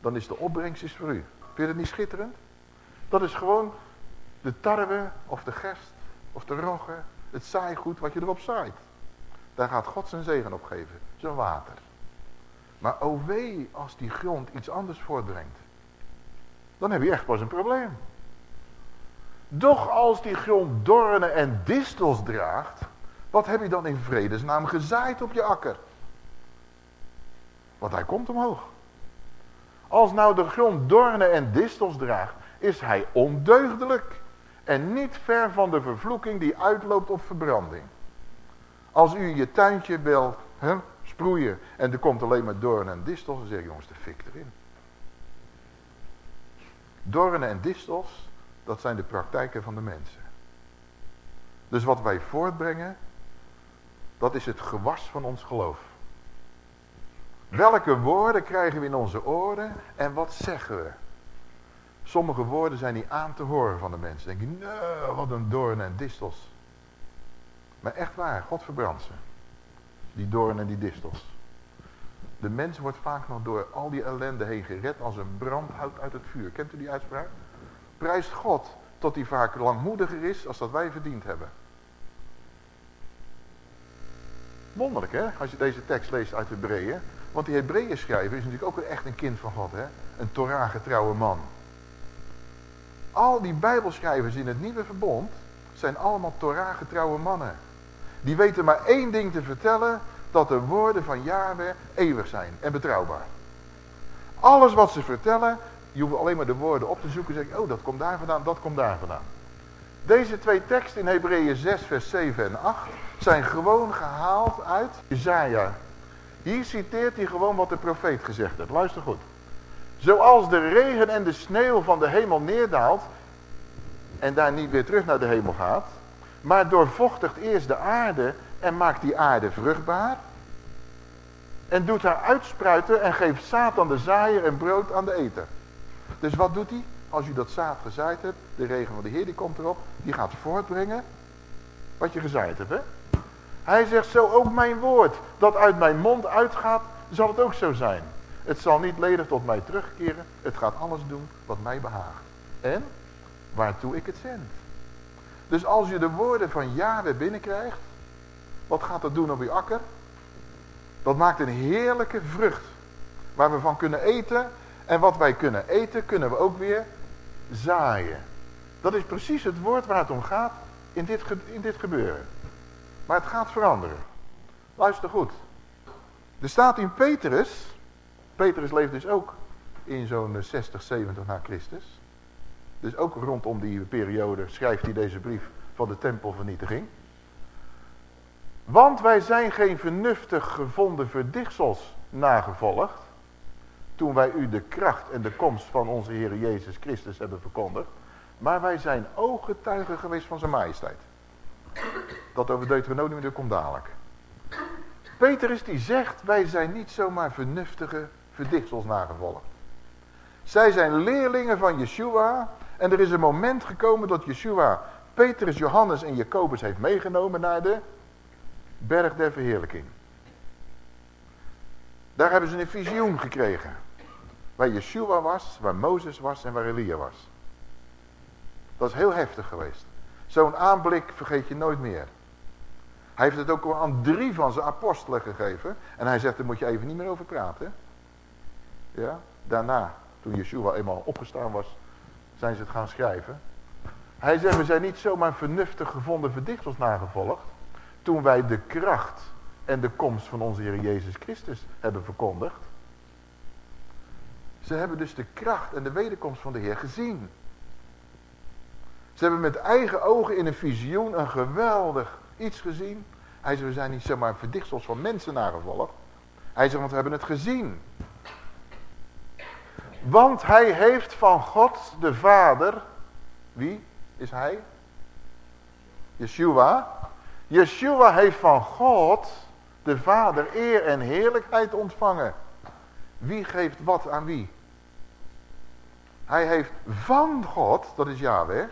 Dan is de opbrengst is voor u. Vind je het niet schitterend? Dat is gewoon de tarwe of de gerst of de rogge, het zaaigoed wat je erop zaait. Daar gaat God zijn zegen op geven, zijn water. Maar o wee als die grond iets anders voortbrengt. Dan heb je echt pas een probleem. Doch als die grond dornen en distels draagt, wat heb je dan in vredesnaam gezaaid op je akker? Want hij komt omhoog. Als nou de grond dornen en distels draagt, is hij ondeugdelijk. En niet ver van de vervloeking die uitloopt op verbranding. Als u je tuintje wil hè, sproeien en er komt alleen maar doornen en distels, dan zeg je jongens de fik erin. Doornen en distels, dat zijn de praktijken van de mensen. Dus wat wij voortbrengen, dat is het gewas van ons geloof. Welke woorden krijgen we in onze oren en wat zeggen we? Sommige woorden zijn niet aan te horen van de mensen. Denk je, nou, wat een doorn en distels. Maar echt waar, God verbrandt ze. Die doorn en die distels. De mens wordt vaak nog door al die ellende heen gered als een brandhout uit het vuur. Kent u die uitspraak? Prijst God tot hij vaak langmoediger is als dat wij verdiend hebben. Wonderlijk hè, als je deze tekst leest uit Hebreeën. Want die Hebreeën schrijver is natuurlijk ook echt een kind van God hè. Een Torah getrouwe man. Al die bijbelschrijvers in het nieuwe verbond zijn allemaal Torah getrouwe mannen. Die weten maar één ding te vertellen, dat de woorden van Yahweh eeuwig zijn en betrouwbaar. Alles wat ze vertellen, je hoeft alleen maar de woorden op te zoeken en zeggen, oh dat komt daar vandaan, dat komt daar vandaan. Deze twee teksten in Hebreeën 6 vers 7 en 8 zijn gewoon gehaald uit Isaiah. Hier citeert hij gewoon wat de profeet gezegd heeft. Luister goed. Zoals de regen en de sneeuw van de hemel neerdaalt en daar niet weer terug naar de hemel gaat, maar doorvochtigt eerst de aarde en maakt die aarde vruchtbaar en doet haar uitspruiten en geeft zaad aan de zaaier en brood aan de eter. Dus wat doet hij? Als u dat zaad gezaaid hebt, de regen van de Heer die komt erop, die gaat voortbrengen wat je gezaaid hebt. Hè? Hij zegt zo ook mijn woord, dat uit mijn mond uitgaat, zal het ook zo zijn. Het zal niet ledig tot mij terugkeren. Het gaat alles doen wat mij behaagt. En waartoe ik het zend. Dus als je de woorden van Yahweh binnenkrijgt. Wat gaat dat doen op je akker? Dat maakt een heerlijke vrucht. Waar we van kunnen eten. En wat wij kunnen eten kunnen we ook weer zaaien. Dat is precies het woord waar het om gaat in dit, in dit gebeuren. Maar het gaat veranderen. Luister goed. Er staat in Petrus Petrus leeft dus ook in zo'n 60, 70 na Christus. Dus ook rondom die periode schrijft hij deze brief van de tempelvernietiging. Want wij zijn geen vernuftig gevonden verdichtsels nagevolgd. Toen wij u de kracht en de komst van onze Heer Jezus Christus hebben verkondigd. Maar wij zijn ooggetuigen geweest van zijn majesteit. Dat over Deuteronomium, dat komt dadelijk. Petrus die zegt, wij zijn niet zomaar vernuftige verdichtsels nagevolgd. Zij zijn leerlingen van Yeshua. En er is een moment gekomen dat Yeshua Petrus, Johannes en Jacobus heeft meegenomen naar de berg der verheerlijking. Daar hebben ze een visioen gekregen. Waar Yeshua was, waar Mozes was en waar Elia was. Dat is heel heftig geweest. Zo'n aanblik vergeet je nooit meer. Hij heeft het ook aan drie van zijn apostelen gegeven. En hij zegt, daar moet je even niet meer over praten. Ja, daarna, toen Yeshua eenmaal opgestaan was, zijn ze het gaan schrijven. Hij zegt, we zijn niet zomaar vernuftig gevonden verdichters nagevolgd. Toen wij de kracht en de komst van onze Heer Jezus Christus hebben verkondigd. Ze hebben dus de kracht en de wederkomst van de Heer gezien. Ze hebben met eigen ogen in een visioen een geweldig iets gezien. Hij zegt, we zijn niet zomaar verdichtsels van mensen nagevolgd. Hij zegt, want we hebben het gezien. Want hij heeft van God de Vader, wie is hij? Yeshua. Yeshua heeft van God de Vader eer en heerlijkheid ontvangen. Wie geeft wat aan wie? Hij heeft van God, dat is Yahweh,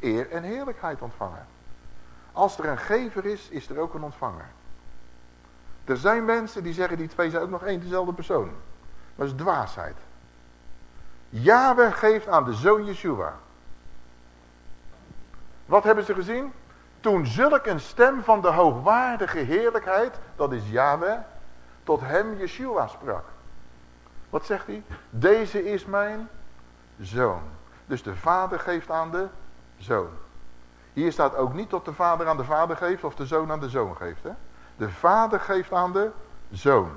eer en heerlijkheid ontvangen. Als er een gever is, is er ook een ontvanger. Er zijn mensen die zeggen, die twee zijn ook nog één dezelfde persoon. Dat is dwaasheid. Yahweh geeft aan de zoon Yeshua. Wat hebben ze gezien? Toen zulk een stem van de hoogwaardige heerlijkheid, dat is Yahweh, tot hem Yeshua sprak. Wat zegt hij? Deze is mijn zoon. Dus de vader geeft aan de zoon. Hier staat ook niet dat de vader aan de vader geeft of de zoon aan de zoon geeft. Hè? De vader geeft aan de zoon.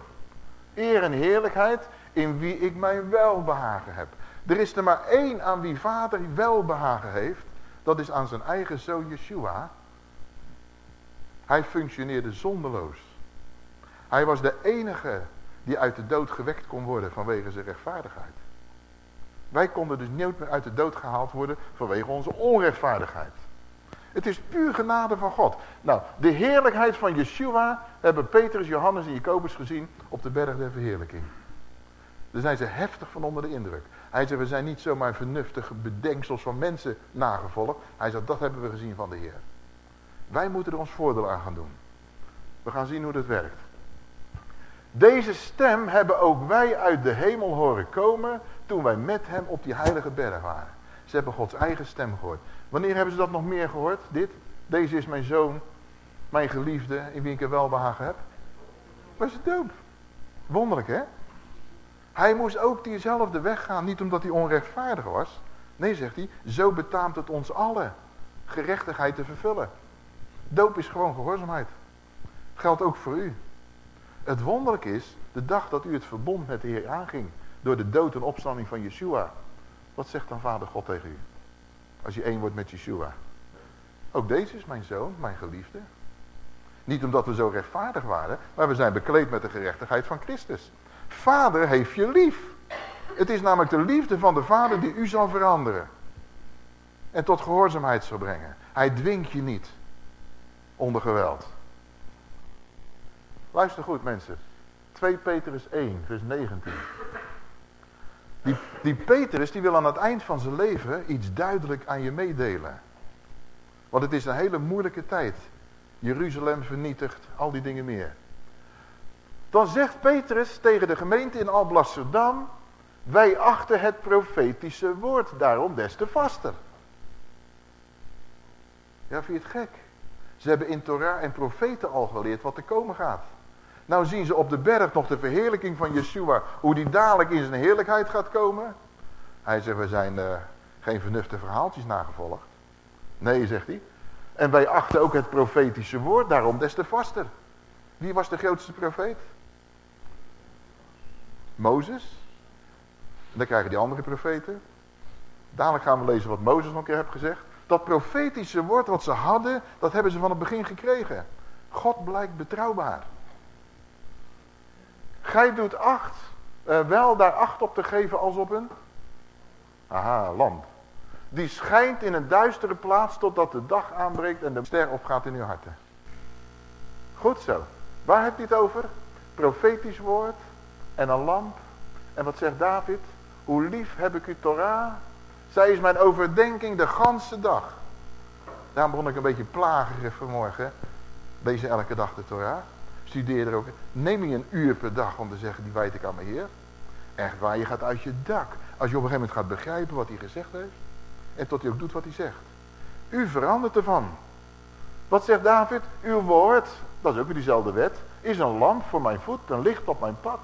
Eer en heerlijkheid in wie ik mijn welbehagen heb. Er is er maar één aan wie vader welbehagen heeft. Dat is aan zijn eigen zoon Yeshua. Hij functioneerde zonderloos. Hij was de enige die uit de dood gewekt kon worden vanwege zijn rechtvaardigheid. Wij konden dus niet meer uit de dood gehaald worden vanwege onze onrechtvaardigheid. Het is puur genade van God. Nou, de heerlijkheid van Yeshua hebben Petrus, Johannes en Jacobus gezien op de berg der verheerlijking. Daar zijn ze heftig van onder de indruk. Hij zegt, we zijn niet zomaar vernuftige bedenksels van mensen nagevolgd. Hij zegt, dat hebben we gezien van de Heer. Wij moeten er ons voordeel aan gaan doen. We gaan zien hoe dat werkt. Deze stem hebben ook wij uit de hemel horen komen toen wij met hem op die heilige berg waren. Ze hebben Gods eigen stem gehoord. Wanneer hebben ze dat nog meer gehoord? Dit? Deze is mijn zoon, mijn geliefde, in wie ik er welbehagen heb. Was het dood. Wonderlijk hè? Hij moest ook diezelfde weg gaan, niet omdat hij onrechtvaardig was. Nee, zegt hij, zo betaamt het ons allen gerechtigheid te vervullen. Doop is gewoon gehoorzaamheid. Geldt ook voor u. Het wonderlijk is, de dag dat u het verbond met de Heer aanging, door de dood en opstanding van Yeshua. Wat zegt dan Vader God tegen u? Als je één wordt met Yeshua. Ook deze is mijn zoon, mijn geliefde. Niet omdat we zo rechtvaardig waren, maar we zijn bekleed met de gerechtigheid van Christus. Vader heeft je lief. Het is namelijk de liefde van de Vader die u zal veranderen. En tot gehoorzaamheid zal brengen. Hij dwingt je niet onder geweld. Luister goed mensen. 2 Petrus 1 vers 19. Die, die Petrus die wil aan het eind van zijn leven iets duidelijk aan je meedelen. Want het is een hele moeilijke tijd. Jeruzalem vernietigd, al die dingen meer. Dan zegt Petrus tegen de gemeente in Alblasserdam... Wij achten het profetische woord daarom des te vaster. Ja, vind je het gek? Ze hebben in Torah en profeten al geleerd wat er komen gaat. Nou zien ze op de berg nog de verheerlijking van Yeshua. Hoe die dadelijk in zijn heerlijkheid gaat komen. Hij zegt, we zijn uh, geen vernuftige verhaaltjes nagevolgd. Nee, zegt hij. En wij achten ook het profetische woord, daarom des te vaster. Wie was de grootste profeet? Mozes. Dan krijgen die andere profeten. Dadelijk gaan we lezen wat Mozes nog een keer heeft gezegd. Dat profetische woord wat ze hadden, dat hebben ze van het begin gekregen. God blijkt betrouwbaar. Gij doet acht, uh, wel daar acht op te geven als op een, aha, lamp. Die schijnt in een duistere plaats totdat de dag aanbreekt en de ster opgaat in uw harten. Goed zo. Waar heb je het over? Profetisch woord en een lamp. En wat zegt David? Hoe lief heb ik u Torah? Zij is mijn overdenking de ganse dag. Daarom begon ik een beetje plagerig vanmorgen. Deze elke dag de Torah studeer er ook. Neem je een uur per dag om te zeggen, die wijd ik aan mijn Heer. Echt waar, je gaat uit je dak. Als je op een gegeven moment gaat begrijpen wat hij gezegd heeft. En tot hij ook doet wat hij zegt. U verandert ervan. Wat zegt David? Uw woord, dat is ook weer diezelfde wet, is een lamp voor mijn voet, een licht op mijn pad.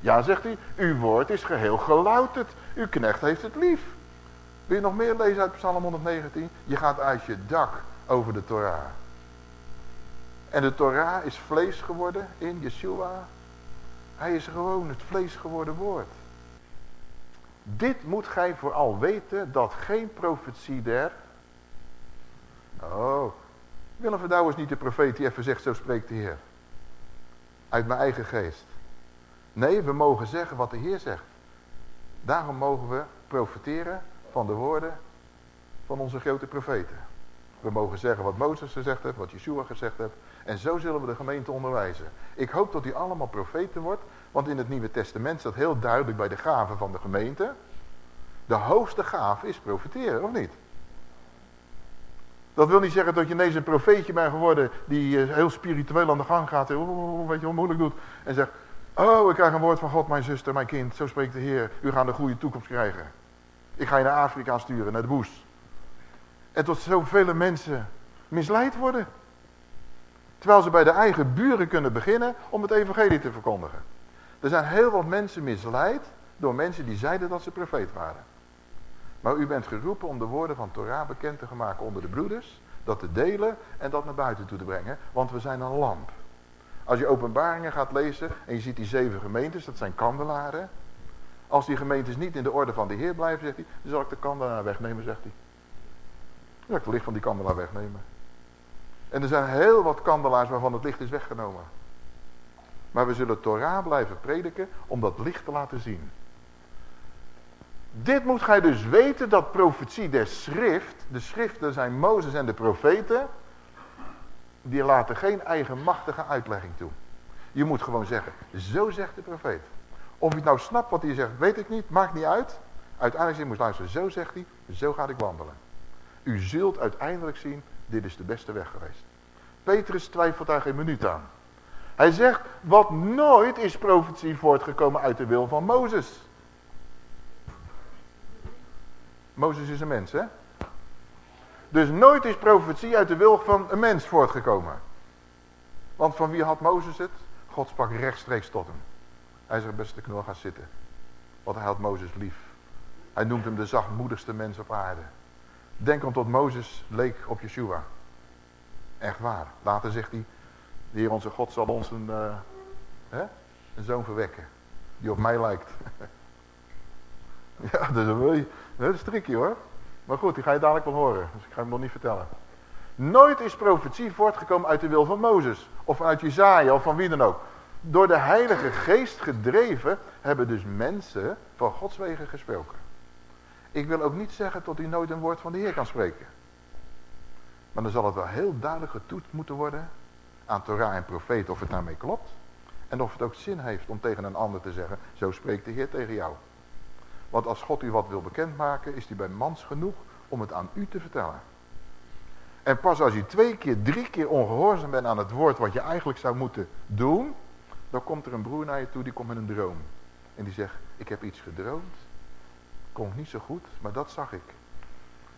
Ja, zegt hij, uw woord is geheel gelouterd. Uw knecht heeft het lief. Wil je nog meer lezen uit Psalm 119? Je gaat uit je dak over de Torah. En de Torah is vlees geworden in Yeshua. Hij is gewoon het vlees geworden woord. Dit moet gij vooral weten, dat geen profetie der... Oh, Willem van is niet de profeet die even zegt, zo spreekt de Heer. Uit mijn eigen geest. Nee, we mogen zeggen wat de Heer zegt. Daarom mogen we profiteren van de woorden van onze grote profeten. We mogen zeggen wat Mozes gezegd heeft, wat Yeshua gezegd heeft. En zo zullen we de gemeente onderwijzen. Ik hoop dat u allemaal profeten wordt. Want in het Nieuwe Testament staat heel duidelijk bij de gaven van de gemeente. De hoogste gave is profiteren, of niet? Dat wil niet zeggen dat je ineens een profeetje bent geworden die eh, heel spiritueel aan de gang gaat. En weet je moeilijk doet. En zegt, oh ik krijg een woord van God, mijn zuster, mijn kind. Zo spreekt de Heer. U gaat een goede toekomst krijgen. Ik ga je naar Afrika sturen, naar de boes. En tot zoveel mensen misleid worden. Terwijl ze bij de eigen buren kunnen beginnen om het evangelie te verkondigen. Er zijn heel wat mensen misleid door mensen die zeiden dat ze profeet waren. Maar u bent geroepen om de woorden van Torah bekend te maken onder de broeders. Dat te delen en dat naar buiten toe te brengen. Want we zijn een lamp. Als je openbaringen gaat lezen en je ziet die zeven gemeentes, dat zijn kandelaren. Als die gemeentes niet in de orde van de Heer blijven, zegt hij, dan zal ik de kandelaar wegnemen, zegt hij. Dan zal ik het licht van die kandelaar wegnemen. En er zijn heel wat kandelaars waarvan het licht is weggenomen. Maar we zullen Torah blijven prediken om dat licht te laten zien. Dit moet gij dus weten dat profetie der schrift, de schriften zijn Mozes en de profeten, die laten geen eigenmachtige uitlegging toe. Je moet gewoon zeggen, zo zegt de profeet. Of je het nou snapt wat hij zegt, weet ik niet, maakt niet uit. Uiteindelijk moet je luisteren, zo zegt hij, zo ga ik wandelen. U zult uiteindelijk zien, dit is de beste weg geweest. Petrus twijfelt daar geen minuut aan. Hij zegt, wat nooit is profetie voortgekomen uit de wil van Mozes. Mozes is een mens, hè? Dus nooit is profetie uit de wil van een mens voortgekomen. Want van wie had Mozes het? God sprak rechtstreeks tot hem. Hij zegt, beste knul, ga zitten. Want hij had Mozes lief. Hij noemt hem de zachtmoedigste mens op aarde. Denk om tot Mozes leek op Yeshua. Echt waar. Later zegt hij, de Heer onze God zal ons een, uh, hè, een zoon verwekken. Die op mij lijkt. ja, dat is, is tricky hoor. Maar goed, die ga je dadelijk wel horen. Dus ik ga hem nog niet vertellen. Nooit is profetie voortgekomen uit de wil van Mozes. Of uit Jezaja of van wie dan ook. Door de heilige geest gedreven hebben dus mensen van Gods wegen gesproken. Ik wil ook niet zeggen dat u nooit een woord van de Heer kan spreken. Maar dan zal het wel heel duidelijk getoet moeten worden aan Torah en profeet of het daarmee klopt. En of het ook zin heeft om tegen een ander te zeggen, zo spreekt de Heer tegen jou. Want als God u wat wil bekendmaken, is hij bij mans genoeg om het aan u te vertellen. En pas als je twee keer, drie keer ongehoorzaam bent aan het woord wat je eigenlijk zou moeten doen, dan komt er een broer naar je toe, die komt met een droom. En die zegt, ik heb iets gedroomd. Komt niet zo goed, maar dat zag ik.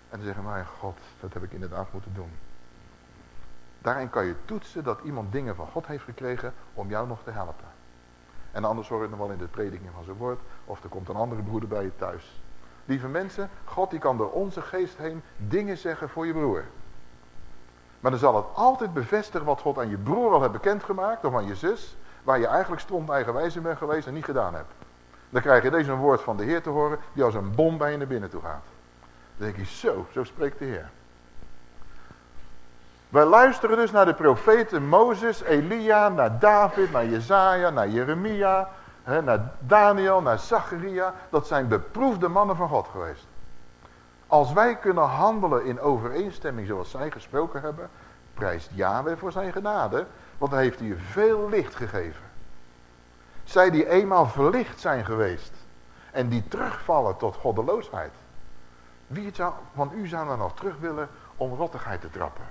En dan zeggen, mijn God, dat heb ik inderdaad moeten doen. Daarin kan je toetsen dat iemand dingen van God heeft gekregen om jou nog te helpen. En anders hoor je het nog wel in de prediking van zijn woord. Of er komt een andere broeder bij je thuis. Lieve mensen, God die kan door onze geest heen dingen zeggen voor je broer. Maar dan zal het altijd bevestigen wat God aan je broer al heeft bekendgemaakt. Of aan je zus. Waar je eigenlijk stond eigenwijs in bent geweest en niet gedaan hebt. Dan krijg je deze een woord van de Heer te horen. Die als een bom bij je naar binnen toe gaat. Dan denk je zo, zo spreekt de Heer. Wij luisteren dus naar de profeten Mozes, Elia, naar David, naar Jezaja, naar Jeremia, hè, naar Daniel, naar Zacharia. Dat zijn beproefde mannen van God geweest. Als wij kunnen handelen in overeenstemming zoals zij gesproken hebben, prijst Yahweh voor zijn genade, want hij heeft hier veel licht gegeven. Zij die eenmaal verlicht zijn geweest en die terugvallen tot goddeloosheid. Wie zou, van u zou dan nog terug willen om rottigheid te trappen?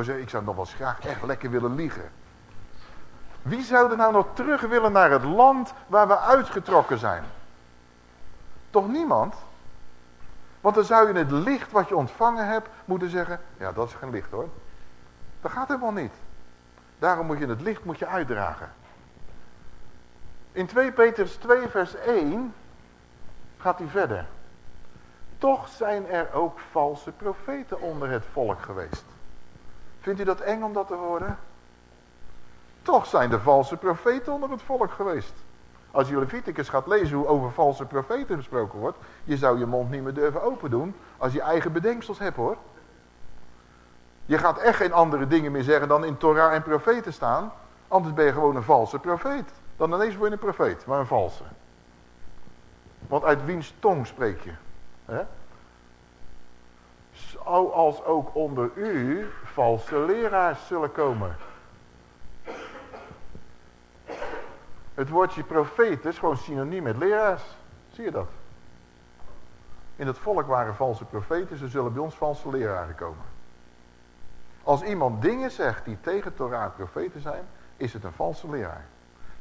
Zei ik zou nog wel eens graag echt lekker willen liegen. Wie zou er nou nog terug willen naar het land waar we uitgetrokken zijn? Toch niemand? Want dan zou je het licht wat je ontvangen hebt moeten zeggen, ja dat is geen licht hoor. Dat gaat helemaal niet. Daarom moet je het licht moet je uitdragen. In 2 Petrus 2 vers 1 gaat hij verder. Toch zijn er ook valse profeten onder het volk geweest. Vindt u dat eng om dat te horen? Toch zijn er valse profeten onder het volk geweest. Als je Leviticus gaat lezen hoe over valse profeten gesproken wordt, je zou je mond niet meer durven open doen als je eigen bedenksels hebt hoor. Je gaat echt geen andere dingen meer zeggen dan in Torah en profeten staan, anders ben je gewoon een valse profeet. Dan ineens word je een profeet, maar een valse. Want uit wiens tong spreek je? Hè? Als ook onder u valse leraars zullen komen. Het woordje profeet is gewoon synoniem met leraars. Zie je dat? In het volk waren valse profeten, er zullen bij ons valse leraren komen. Als iemand dingen zegt die tegen Torah en profeten zijn, is het een valse leraar.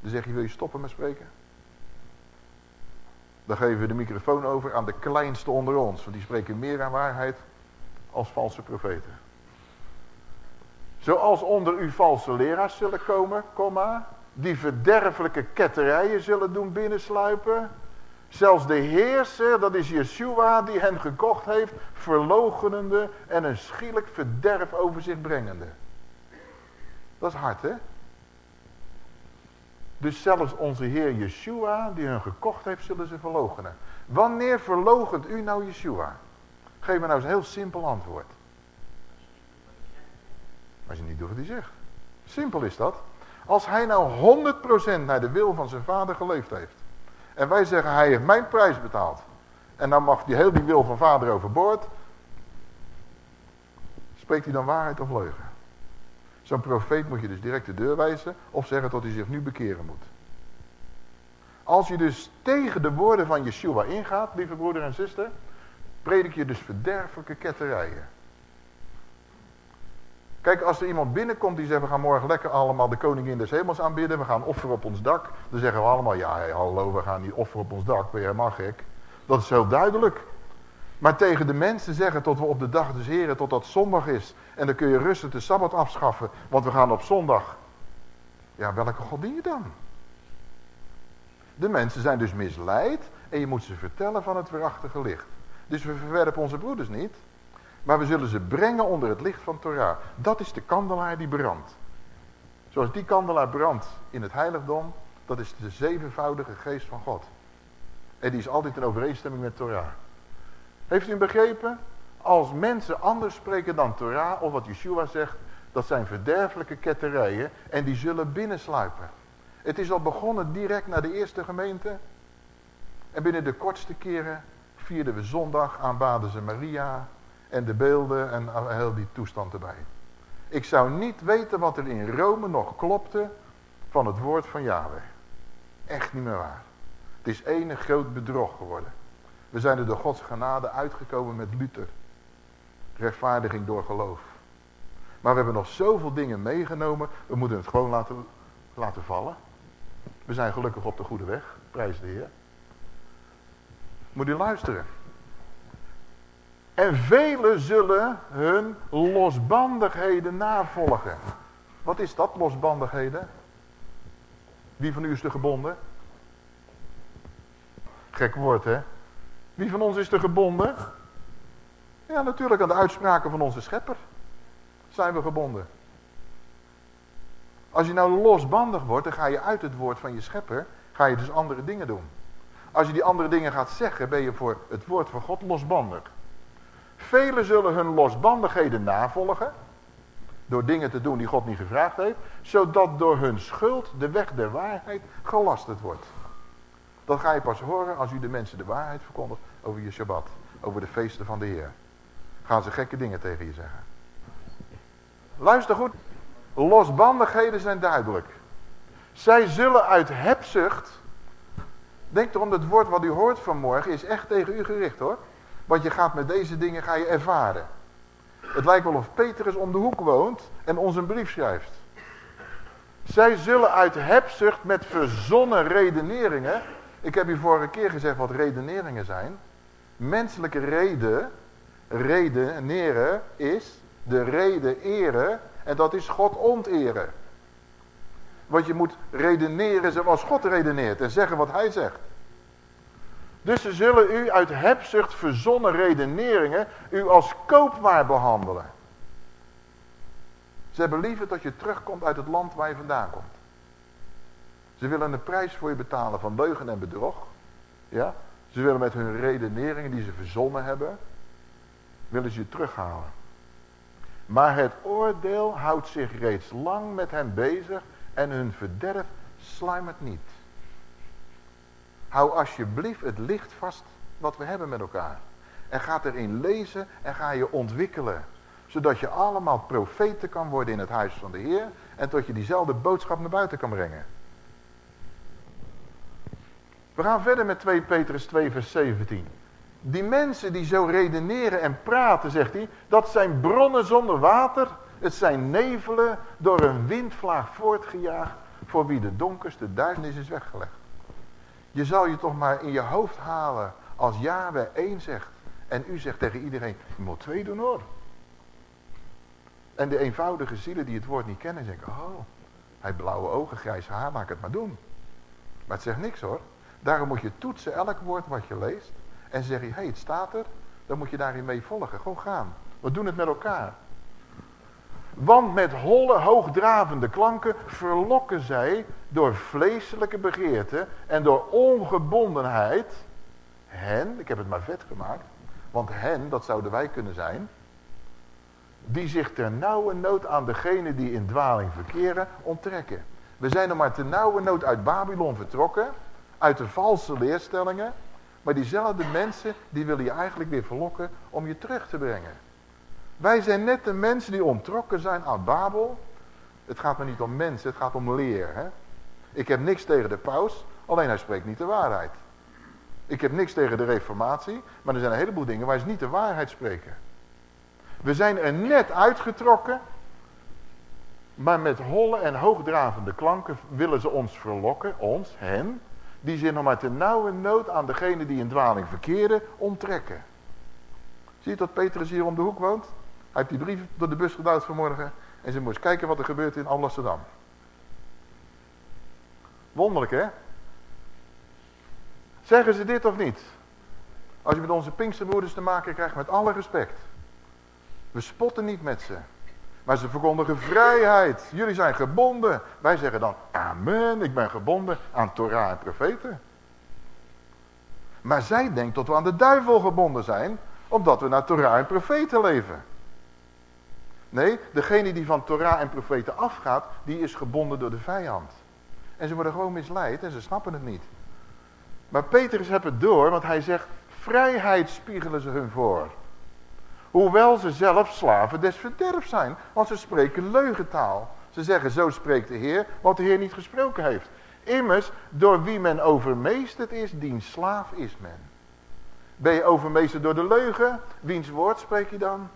Dan zeg je, wil je stoppen met spreken? Dan geven we de microfoon over aan de kleinste onder ons. Want die spreken meer aan waarheid als valse profeten. Zoals onder u valse leraars zullen komen, komma, die verderfelijke ketterijen zullen doen binnensluipen. Zelfs de heerser, dat is Yeshua, die hen gekocht heeft, verlogenende en een schielijk verderf over zich brengende. Dat is hard, hè? Dus zelfs onze Heer Yeshua, die hen gekocht heeft, zullen ze verloochenen. Wanneer verlogent u nou Yeshua? Geef me nou eens een heel simpel antwoord. Als je niet doet wat hij zegt. Simpel is dat. Als hij nou 100% naar de wil van zijn vader geleefd heeft. En wij zeggen, hij heeft mijn prijs betaald. En dan mag die heel die wil van vader overboord. Spreekt hij dan waarheid of leugen? Zo'n profeet moet je dus direct de deur wijzen of zeggen dat hij zich nu bekeren moet. Als je dus tegen de woorden van Yeshua ingaat, lieve broeder en zuster, predik je dus verderfelijke ketterijen. Kijk, als er iemand binnenkomt die zegt, we gaan morgen lekker allemaal de koningin des hemels aanbidden, we gaan offeren op ons dak. Dan zeggen we allemaal, ja, hallo, we gaan niet offeren op ons dak, ben je helemaal gek. Dat is heel duidelijk. Maar tegen de mensen zeggen tot we op de dag des heren, tot dat zondag is. En dan kun je rustig de Sabbat afschaffen, want we gaan op zondag. Ja, welke God dien je dan? De mensen zijn dus misleid en je moet ze vertellen van het waarachtige licht. Dus we verwerpen onze broeders niet. Maar we zullen ze brengen onder het licht van Torah. Dat is de kandelaar die brandt. Zoals die kandelaar brandt in het heiligdom, dat is de zevenvoudige geest van God. En die is altijd in overeenstemming met Torah. Heeft u begrepen? Als mensen anders spreken dan Torah, of wat Yeshua zegt, dat zijn verderfelijke ketterijen en die zullen binnensluipen. Het is al begonnen direct na de eerste gemeente. En binnen de kortste keren vierden we zondag, aanbaden ze Maria en de beelden en heel die toestand erbij. Ik zou niet weten wat er in Rome nog klopte van het woord van Yahweh. Echt niet meer waar. Het is enig groot bedrog geworden. We zijn er door Gods genade uitgekomen met Luther. Rechtvaardiging door geloof. Maar we hebben nog zoveel dingen meegenomen. We moeten het gewoon laten, laten vallen. We zijn gelukkig op de goede weg. Prijs de Heer. Moet u luisteren. En velen zullen hun losbandigheden navolgen. Wat is dat, losbandigheden? Wie van u is er gebonden? Gek woord, hè? Wie van ons is er gebonden? Ja, natuurlijk aan de uitspraken van onze schepper zijn we gebonden. Als je nou losbandig wordt, dan ga je uit het woord van je schepper, ga je dus andere dingen doen. Als je die andere dingen gaat zeggen, ben je voor het woord van God losbandig. Velen zullen hun losbandigheden navolgen, door dingen te doen die God niet gevraagd heeft, zodat door hun schuld de weg der waarheid gelasterd wordt. Dat ga je pas horen als u de mensen de waarheid verkondigt over je Shabbat, over de feesten van de Heer. Gaan ze gekke dingen tegen je zeggen. Luister goed. Losbandigheden zijn duidelijk. Zij zullen uit hebzucht. Denk erom, dat woord wat u hoort vanmorgen is echt tegen u gericht hoor. Want je gaat met deze dingen ga je ervaren. Het lijkt wel of Petrus om de hoek woont en ons een brief schrijft. Zij zullen uit hebzucht met verzonnen redeneringen. Ik heb u vorige keer gezegd wat redeneringen zijn. Menselijke reden, redeneren is de reden eren en dat is God onteren. Want je moet redeneren zoals God redeneert en zeggen wat hij zegt. Dus ze zullen u uit hebzucht verzonnen redeneringen u als koopwaar behandelen. Ze hebben liever dat je terugkomt uit het land waar je vandaan komt. Ze willen een prijs voor je betalen van leugen en bedrog. Ja? Ze willen met hun redeneringen die ze verzonnen hebben, willen ze je terughalen. Maar het oordeel houdt zich reeds lang met hen bezig en hun verderf sluimert niet. Hou alsjeblieft het licht vast wat we hebben met elkaar. En ga erin lezen en ga je ontwikkelen. Zodat je allemaal profeten kan worden in het huis van de Heer. En tot je diezelfde boodschap naar buiten kan brengen. We gaan verder met 2 Petrus 2 vers 17. Die mensen die zo redeneren en praten, zegt hij, dat zijn bronnen zonder water. Het zijn nevelen door een windvlaag voortgejaagd, voor wie de donkerste duisternis is weggelegd. Je zal je toch maar in je hoofd halen als Yahweh één zegt. En u zegt tegen iedereen, je moet twee doen hoor. En de eenvoudige zielen die het woord niet kennen, zeggen, oh, hij blauwe ogen, grijs haar, maak het maar doen. Maar het zegt niks hoor. Daarom moet je toetsen elk woord wat je leest. En zeg je, hé, hey, het staat er. Dan moet je daarin mee volgen. Gewoon gaan. We doen het met elkaar. Want met holle, hoogdravende klanken verlokken zij door vleeselijke begeerte en door ongebondenheid hen, ik heb het maar vet gemaakt, want hen, dat zouden wij kunnen zijn, die zich ter nauwe nood aan degene die in dwaling verkeren, onttrekken. We zijn er maar ter nauwe nood uit Babylon vertrokken, uit de valse leerstellingen, maar diezelfde mensen, die willen je eigenlijk weer verlokken om je terug te brengen. Wij zijn net de mensen die ontrokken zijn aan Babel. Het gaat me niet om mensen, het gaat om leer. Hè? Ik heb niks tegen de paus, alleen hij spreekt niet de waarheid. Ik heb niks tegen de reformatie, maar er zijn een heleboel dingen waar ze niet de waarheid spreken. We zijn er net uitgetrokken, maar met holle en hoogdravende klanken willen ze ons verlokken, ons, hen, die zich nog maar te nauwe nood aan degene die in dwaling verkeren, onttrekken. Zie je dat Petrus hier om de hoek woont? Hij heeft die brief door de bus gedouwd vanmorgen en ze moest kijken wat er gebeurt in Amsterdam. Wonderlijk hè? Zeggen ze dit of niet? Als je met onze Pinksterbroeders te maken krijgt, met alle respect. We spotten niet met ze. Maar ze verkondigen vrijheid. Jullie zijn gebonden. Wij zeggen dan, amen, ik ben gebonden aan Torah en profeten. Maar zij denkt dat we aan de duivel gebonden zijn, omdat we naar Torah en profeten leven. Nee, degene die van Torah en profeten afgaat, die is gebonden door de vijand. En ze worden gewoon misleid en ze snappen het niet. Maar Petrus heeft het door, want hij zegt, vrijheid spiegelen ze hun voor. Hoewel ze zelf slaven des verderfs zijn, want ze spreken leugentaal. Ze zeggen, zo spreekt de Heer, wat de Heer niet gesproken heeft. Immers, door wie men overmeesterd is, dien slaaf is men. Ben je overmeesterd door de leugen? Wiens woord spreek je dan?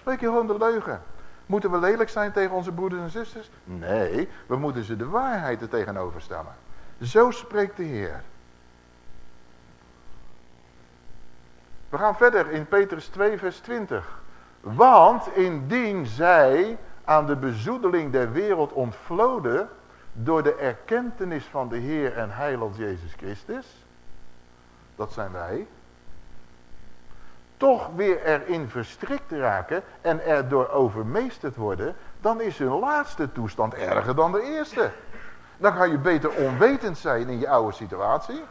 Spreek je gewoon de leugen. Moeten we lelijk zijn tegen onze broeders en zusters? Nee, we moeten ze de waarheid er tegenover stellen. Zo spreekt de Heer. We gaan verder in Petrus 2 vers 20. Want indien zij aan de bezoedeling der wereld ontvloden door de erkentenis van de Heer en Heiland Jezus Christus, dat zijn wij, toch weer erin verstrikt raken en erdoor overmeesterd worden, dan is hun laatste toestand erger dan de eerste. Dan ga je beter onwetend zijn in je oude situatie,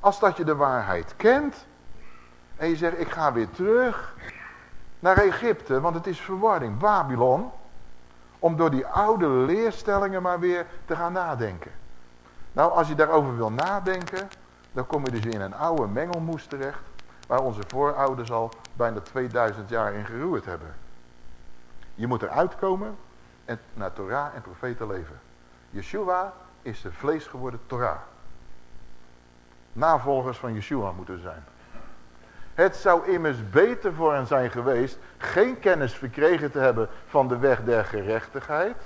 als dat je de waarheid kent en je zegt, ik ga weer terug naar Egypte, want het is verwarring, Babylon, om door die oude leerstellingen maar weer te gaan nadenken. Nou, als je daarover wil nadenken, dan kom je dus in een oude mengelmoes terecht, waar onze voorouders al bijna 2000 jaar in geroerd hebben. Je moet eruit komen en naar Torah en profeten leven. Yeshua is de vlees geworden Torah. Navolgers van Yeshua moeten zijn. Het zou immers beter voor hen zijn geweest geen kennis verkregen te hebben van de weg der gerechtigheid,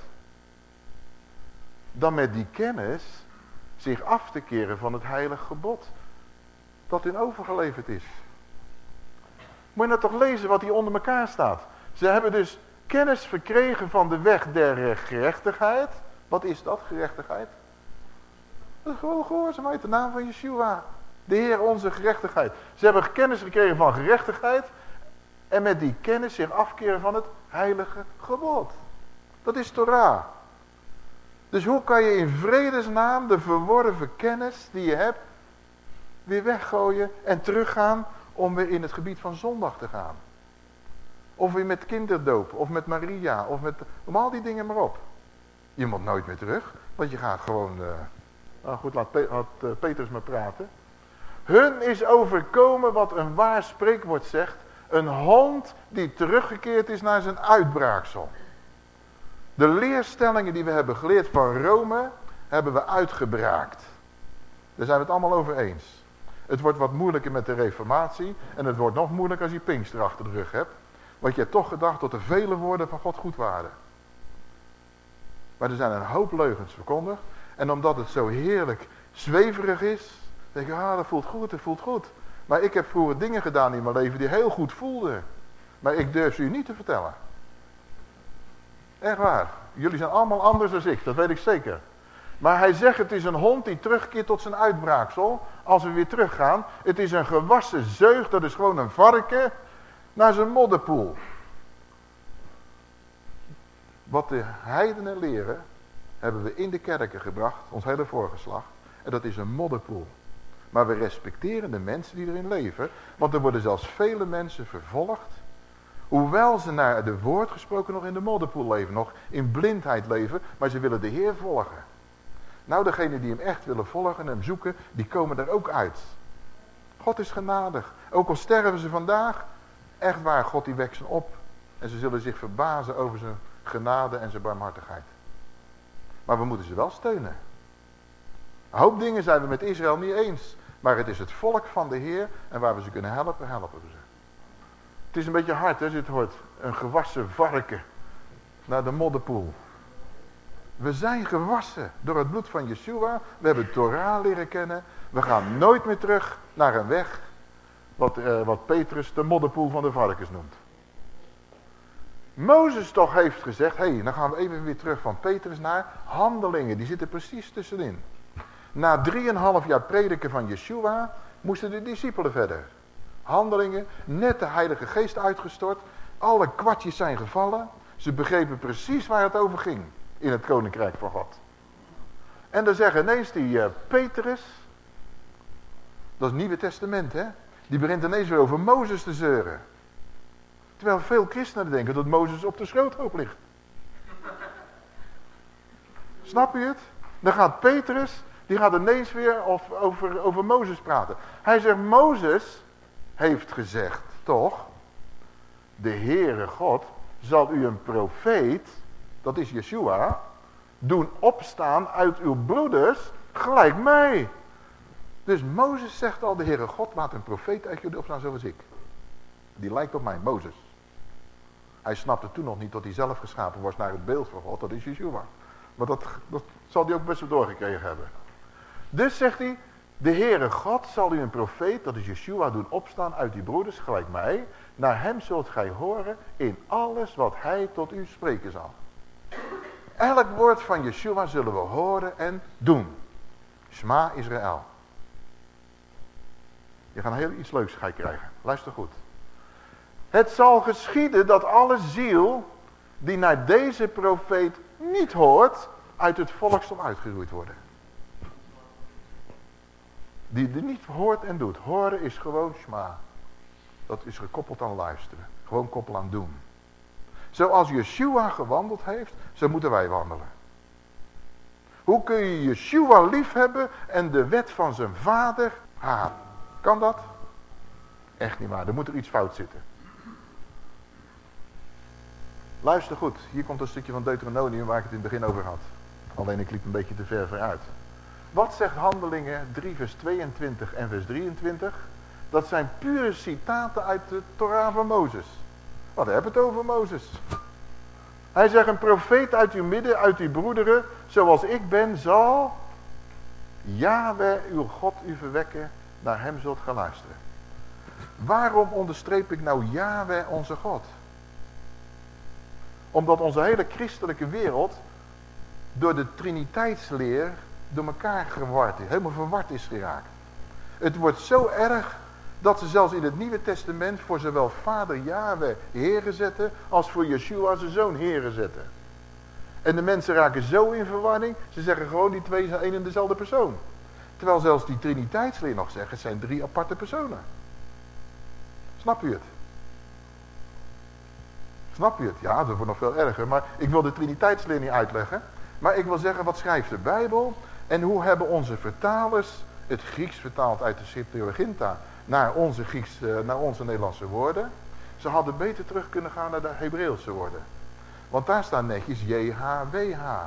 dan met die kennis zich af te keren van het heilige gebod dat in overgeleverd is. Moet je nou toch lezen wat hier onder elkaar staat. Ze hebben dus kennis verkregen van de weg der gerechtigheid. Wat is dat, gerechtigheid? Dat is gewoon gehoorzaamheid, de naam van Yeshua. De Heer onze gerechtigheid. Ze hebben kennis gekregen van gerechtigheid. En met die kennis zich afkeren van het heilige gebod. Dat is Torah. Dus hoe kan je in vredesnaam de verworven kennis die je hebt weer weggooien en teruggaan om weer in het gebied van zondag te gaan? Of weer met kinderdoop, of met Maria, of met om al die dingen maar op. Je moet nooit meer terug, want je gaat gewoon... Uh, nou goed, laat, Pe uh, Petrus maar praten. Hun is overkomen wat een waar spreekwoord zegt. Een hond die teruggekeerd is naar zijn uitbraaksel. De leerstellingen die we hebben geleerd van Rome, hebben we uitgebraakt. Daar zijn we het allemaal over eens. Het wordt wat moeilijker met de reformatie. En het wordt nog moeilijker als je Pinkster achter de rug hebt. Want je hebt toch gedacht dat de vele woorden van God goed waren. Maar er zijn een hoop leugens verkondigd. En omdat het zo heerlijk zweverig is, denk ik, ah, dat voelt goed, dat voelt goed. Maar ik heb vroeger dingen gedaan in mijn leven die heel goed voelden. Maar ik durf ze u niet te vertellen. Echt waar. Jullie zijn allemaal anders dan ik, dat weet ik zeker. Maar hij zegt het is een hond die terugkeert tot zijn uitbraaksel. Als we weer teruggaan. Het is een gewassen zeug, dat is gewoon een varken. Naar zijn modderpoel. Wat de heidenen leren, hebben we in de kerken gebracht, ons hele voorgeslag. En dat is een modderpoel. Maar we respecteren de mensen die erin leven. Want er worden zelfs vele mensen vervolgd. Hoewel ze naar de woord gesproken nog in de modderpoel leven. Nog in blindheid leven. Maar ze willen de Heer volgen. Nou, degenen die hem echt willen volgen en hem zoeken, die komen er ook uit. God is genadig. Ook al sterven ze vandaag, echt waar, God die wekt ze op. En ze zullen zich verbazen over zijn genade en zijn barmhartigheid. Maar we moeten ze wel steunen. Een hoop dingen zijn we met Israël niet eens. Maar het is het volk van de Heer en waar we ze kunnen helpen, helpen we ze. Het is een beetje hard, hè, als het hoort. Een gewassen varken naar de modderpoel. We zijn gewassen door het bloed van Yeshua. We hebben Torah leren kennen. We gaan nooit meer terug naar een weg wat, uh, wat Petrus de modderpoel van de varkens noemt. Mozes toch heeft gezegd, hé, hey, dan gaan we even weer terug van Petrus naar handelingen. Die zitten precies tussenin. Na drieënhalf jaar prediken van Yeshua moesten de discipelen verder. Handelingen, net de heilige geest uitgestort. Alle kwartjes zijn gevallen. Ze begrepen precies waar het over ging in het koninkrijk van God. En dan zeggen ineens die uh, Petrus, dat is het Nieuwe Testament hè, die begint ineens weer over Mozes te zeuren. Terwijl veel christenen denken dat Mozes op de schroothoop ligt. Snap je het? Dan gaat Petrus, die gaat ineens weer over, over Mozes praten. Hij zegt, Mozes heeft gezegd, toch? De Heere God zal u een profeet, dat is Yeshua, doen opstaan uit uw broeders, gelijk mij. Dus Mozes zegt al, de Heere God laat een profeet uit jullie opstaan zoals ik. Die lijkt op mij, Mozes. Hij snapte toen nog niet dat hij zelf geschapen was naar het beeld van God, dat is Yeshua. Maar dat, dat zal hij ook best wel doorgekregen hebben. Dus zegt hij, de Heere God zal u een profeet, dat is Yeshua, doen opstaan uit die broeders, gelijk mij. Naar hem zult gij horen in alles wat hij tot u spreken zal. Elk woord van Yeshua zullen we horen en doen. Shema Israël. Je gaat heel iets leuks krijgen. Luister goed. Het zal geschieden dat alle ziel die naar deze profeet niet hoort, uit het volk zal uitgeroeid worden. Die er niet hoort en doet. Horen is gewoon schma. Dat is gekoppeld aan luisteren. Gewoon koppel aan doen. Zoals Yeshua gewandeld heeft, zo moeten wij wandelen. Hoe kun je Yeshua liefhebben en de wet van zijn vader haat? Kan dat? Echt niet waar, er moet er iets fout zitten. Luister goed, hier komt een stukje van Deuteronomium waar ik het in het begin over had. Alleen ik liep een beetje te ver vooruit. Wat zegt Handelingen 3 vers 22 en vers 23? Dat zijn pure citaten uit de Torah van Mozes. Wat heb het over Mozes? Hij zegt een profeet uit uw midden, uit uw broederen, zoals ik ben, zal Yahweh uw God u verwekken, naar hem zult gaan luisteren. Waarom onderstreep ik nou Yahweh onze God? Omdat onze hele christelijke wereld door de triniteitsleer door elkaar geward is. Helemaal verward is geraakt. Het wordt zo erg dat ze zelfs in het Nieuwe Testament voor zowel vader Yahweh heren zetten als voor Yeshua zijn zoon heren zetten. En de mensen raken zo in verwarring, ze zeggen gewoon die twee zijn één en dezelfde persoon. Terwijl zelfs die triniteitsleer nog zegt, het zijn drie aparte personen. Snap u het? Snap je het? Ja, dat wordt nog veel erger. Maar ik wil de triniteitsleer niet uitleggen. Maar ik wil zeggen, wat schrijft de Bijbel? En hoe hebben onze vertalers het Grieks vertaald uit de Septuaginta naar onze, Grieks, eh, naar onze Nederlandse woorden? Ze hadden beter terug kunnen gaan naar de Hebreeuwse woorden. Want daar staan netjes JHWH.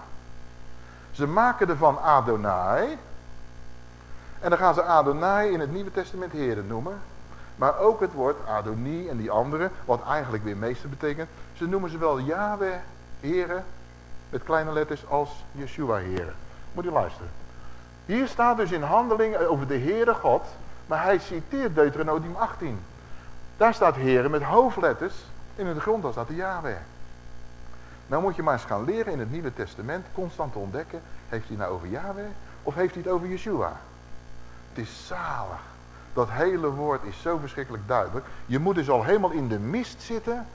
Ze maken ervan Adonai. En dan gaan ze Adonai in het Nieuwe Testament Heren noemen. Maar ook het woord Adonie en die andere, wat eigenlijk weer meester betekent. Ze noemen ze wel Yahweh, Heren, met kleine letters als Yeshua, Heren. Moet u luisteren. Hier staat dus in handeling over de Heere God, maar hij citeert Deuteronomium 18. Daar staat Heren met hoofdletters, in de grond staat de Yahweh. Nou moet je maar eens gaan leren in het Nieuwe Testament, constant te ontdekken, heeft hij nou over Yahweh of heeft hij het over Yeshua? Het is zalig. Dat hele woord is zo verschrikkelijk duidelijk. Je moet dus al helemaal in de mist zitten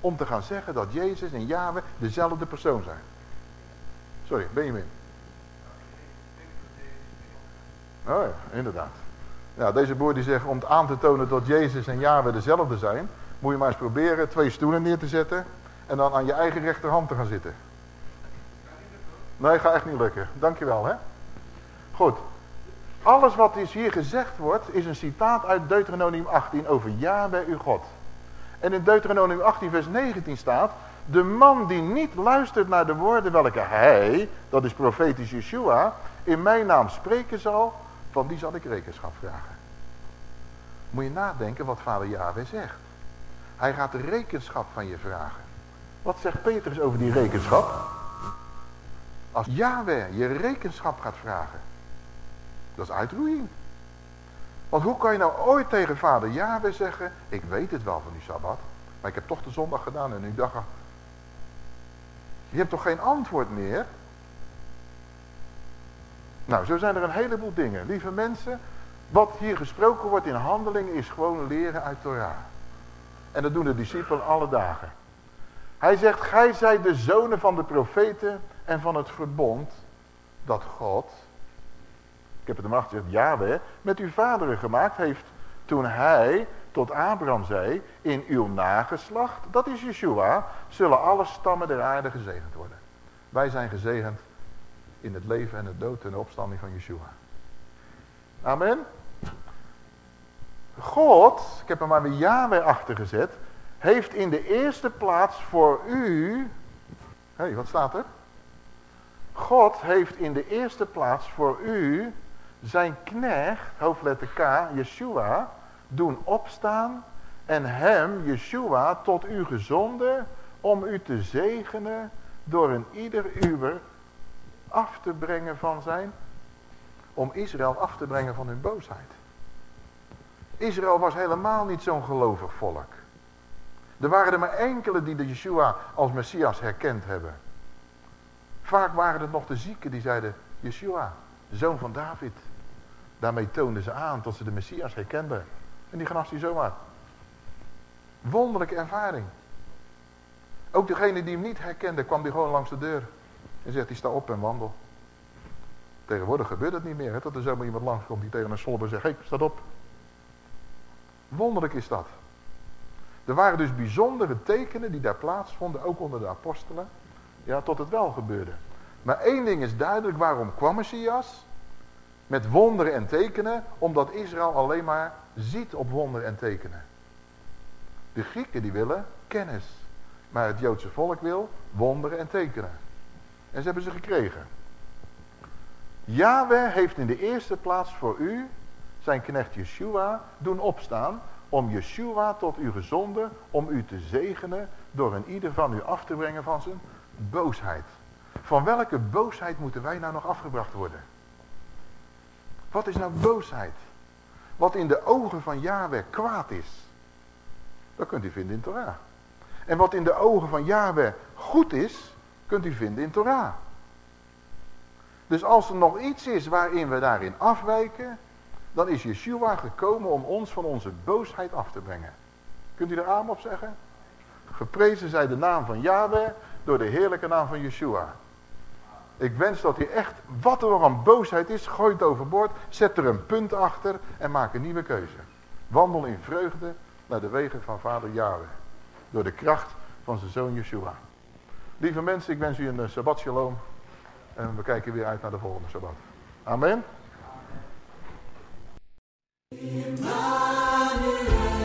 om te gaan zeggen dat Jezus en Yahweh dezelfde persoon zijn. Sorry, Benjamin. Oh ja, inderdaad. Ja, deze boer die zegt om aan te tonen dat Jezus en Yahweh dezelfde zijn, moet je maar eens proberen twee stoelen neer te zetten en dan aan je eigen rechterhand te gaan zitten. Nee, gaat echt niet lukken. Dankjewel, hè. Goed. Alles wat is hier gezegd wordt, is een citaat uit Deuteronomium 18 over Yahweh uw God. En in Deuteronomium 18 vers 19 staat, de man die niet luistert naar de woorden welke hij, dat is profetisch Yeshua, in mijn naam spreken zal, van die zal ik rekenschap vragen. Moet je nadenken wat vader Yahweh zegt. Hij gaat de rekenschap van je vragen. Wat zegt Petrus over die rekenschap? Als Yahweh je rekenschap gaat vragen, dat is uitroeiing. Want hoe kan je nou ooit tegen vader Yahweh zeggen, ik weet het wel van die Sabbat, maar ik heb toch de zondag gedaan en nu dacht je hebt toch geen antwoord meer? Nou, zo zijn er een heleboel dingen. Lieve mensen, wat hier gesproken wordt in handeling is gewoon leren uit Torah. En dat doen de discipelen alle dagen. Hij zegt, gij zijt de zonen van de profeten en van het verbond dat God, ik heb het hem achter gezegd, Yahweh, met uw vaderen gemaakt heeft toen hij tot Abraham zei, in uw nageslacht, dat is Yeshua, zullen alle stammen der aarde gezegend worden. Wij zijn gezegend in het leven en het dood en de opstanding van Yeshua. Amen. God, ik heb er maar weer Yahweh achter gezet, heeft in de eerste plaats voor u... Hé, hey, wat staat er? God heeft in de eerste plaats voor u zijn knecht, hoofdletter K, Yeshua, doen opstaan en hem, Yeshua, tot u gezonden om u te zegenen door een ieder uur af te brengen van zijn, om Israël af te brengen van hun boosheid. Israël was helemaal niet zo'n gelovig volk. Er waren er maar enkele die de Yeshua als Messias herkend hebben. Vaak waren het nog de zieken die zeiden, Yeshua, zoon van David. Daarmee toonden ze aan tot ze de Messias herkenden. En die genas hij zomaar. Wonderlijke ervaring. Ook degene die hem niet herkende, kwam die gewoon langs de deur. En zegt hij, sta op en wandel. Tegenwoordig gebeurt het niet meer. Hè, dat er zomaar iemand langskomt die tegen een solber zegt, hé, hey, sta op. Wonderlijk is dat. Er waren dus bijzondere tekenen die daar plaatsvonden, ook onder de apostelen. Ja, tot het wel gebeurde. Maar één ding is duidelijk, waarom kwam Messias? Met wonderen en tekenen, omdat Israël alleen maar ziet op wonderen en tekenen. De Grieken die willen kennis. Maar het Joodse volk wil wonderen en tekenen. En ze hebben ze gekregen. Yahweh heeft in de eerste plaats voor u zijn knecht Yeshua doen opstaan om Yeshua tot u gezonden, om u te zegenen door een ieder van u af te brengen van zijn boosheid. Van welke boosheid moeten wij nou nog afgebracht worden? Wat is nou boosheid? Wat in de ogen van Yahweh kwaad is. Dat kunt u vinden in Torah. En wat in de ogen van Yahweh goed is, kunt u vinden in Torah. Dus als er nog iets is waarin we daarin afwijken, dan is Yeshua gekomen om ons van onze boosheid af te brengen. Kunt u er aan op zeggen? Geprezen zij de naam van Yahweh door de heerlijke naam van Yeshua. Ik wens dat hij echt, wat er nog aan boosheid is, gooit overboord, zet er een punt achter en maak een nieuwe keuze. Wandel in vreugde naar de wegen van vader Yahweh. Door de kracht van zijn zoon Yeshua. Lieve mensen, ik wens u een eh, Sabbat shalom. En we kijken weer uit naar de volgende Sabbat. Amen. Amen.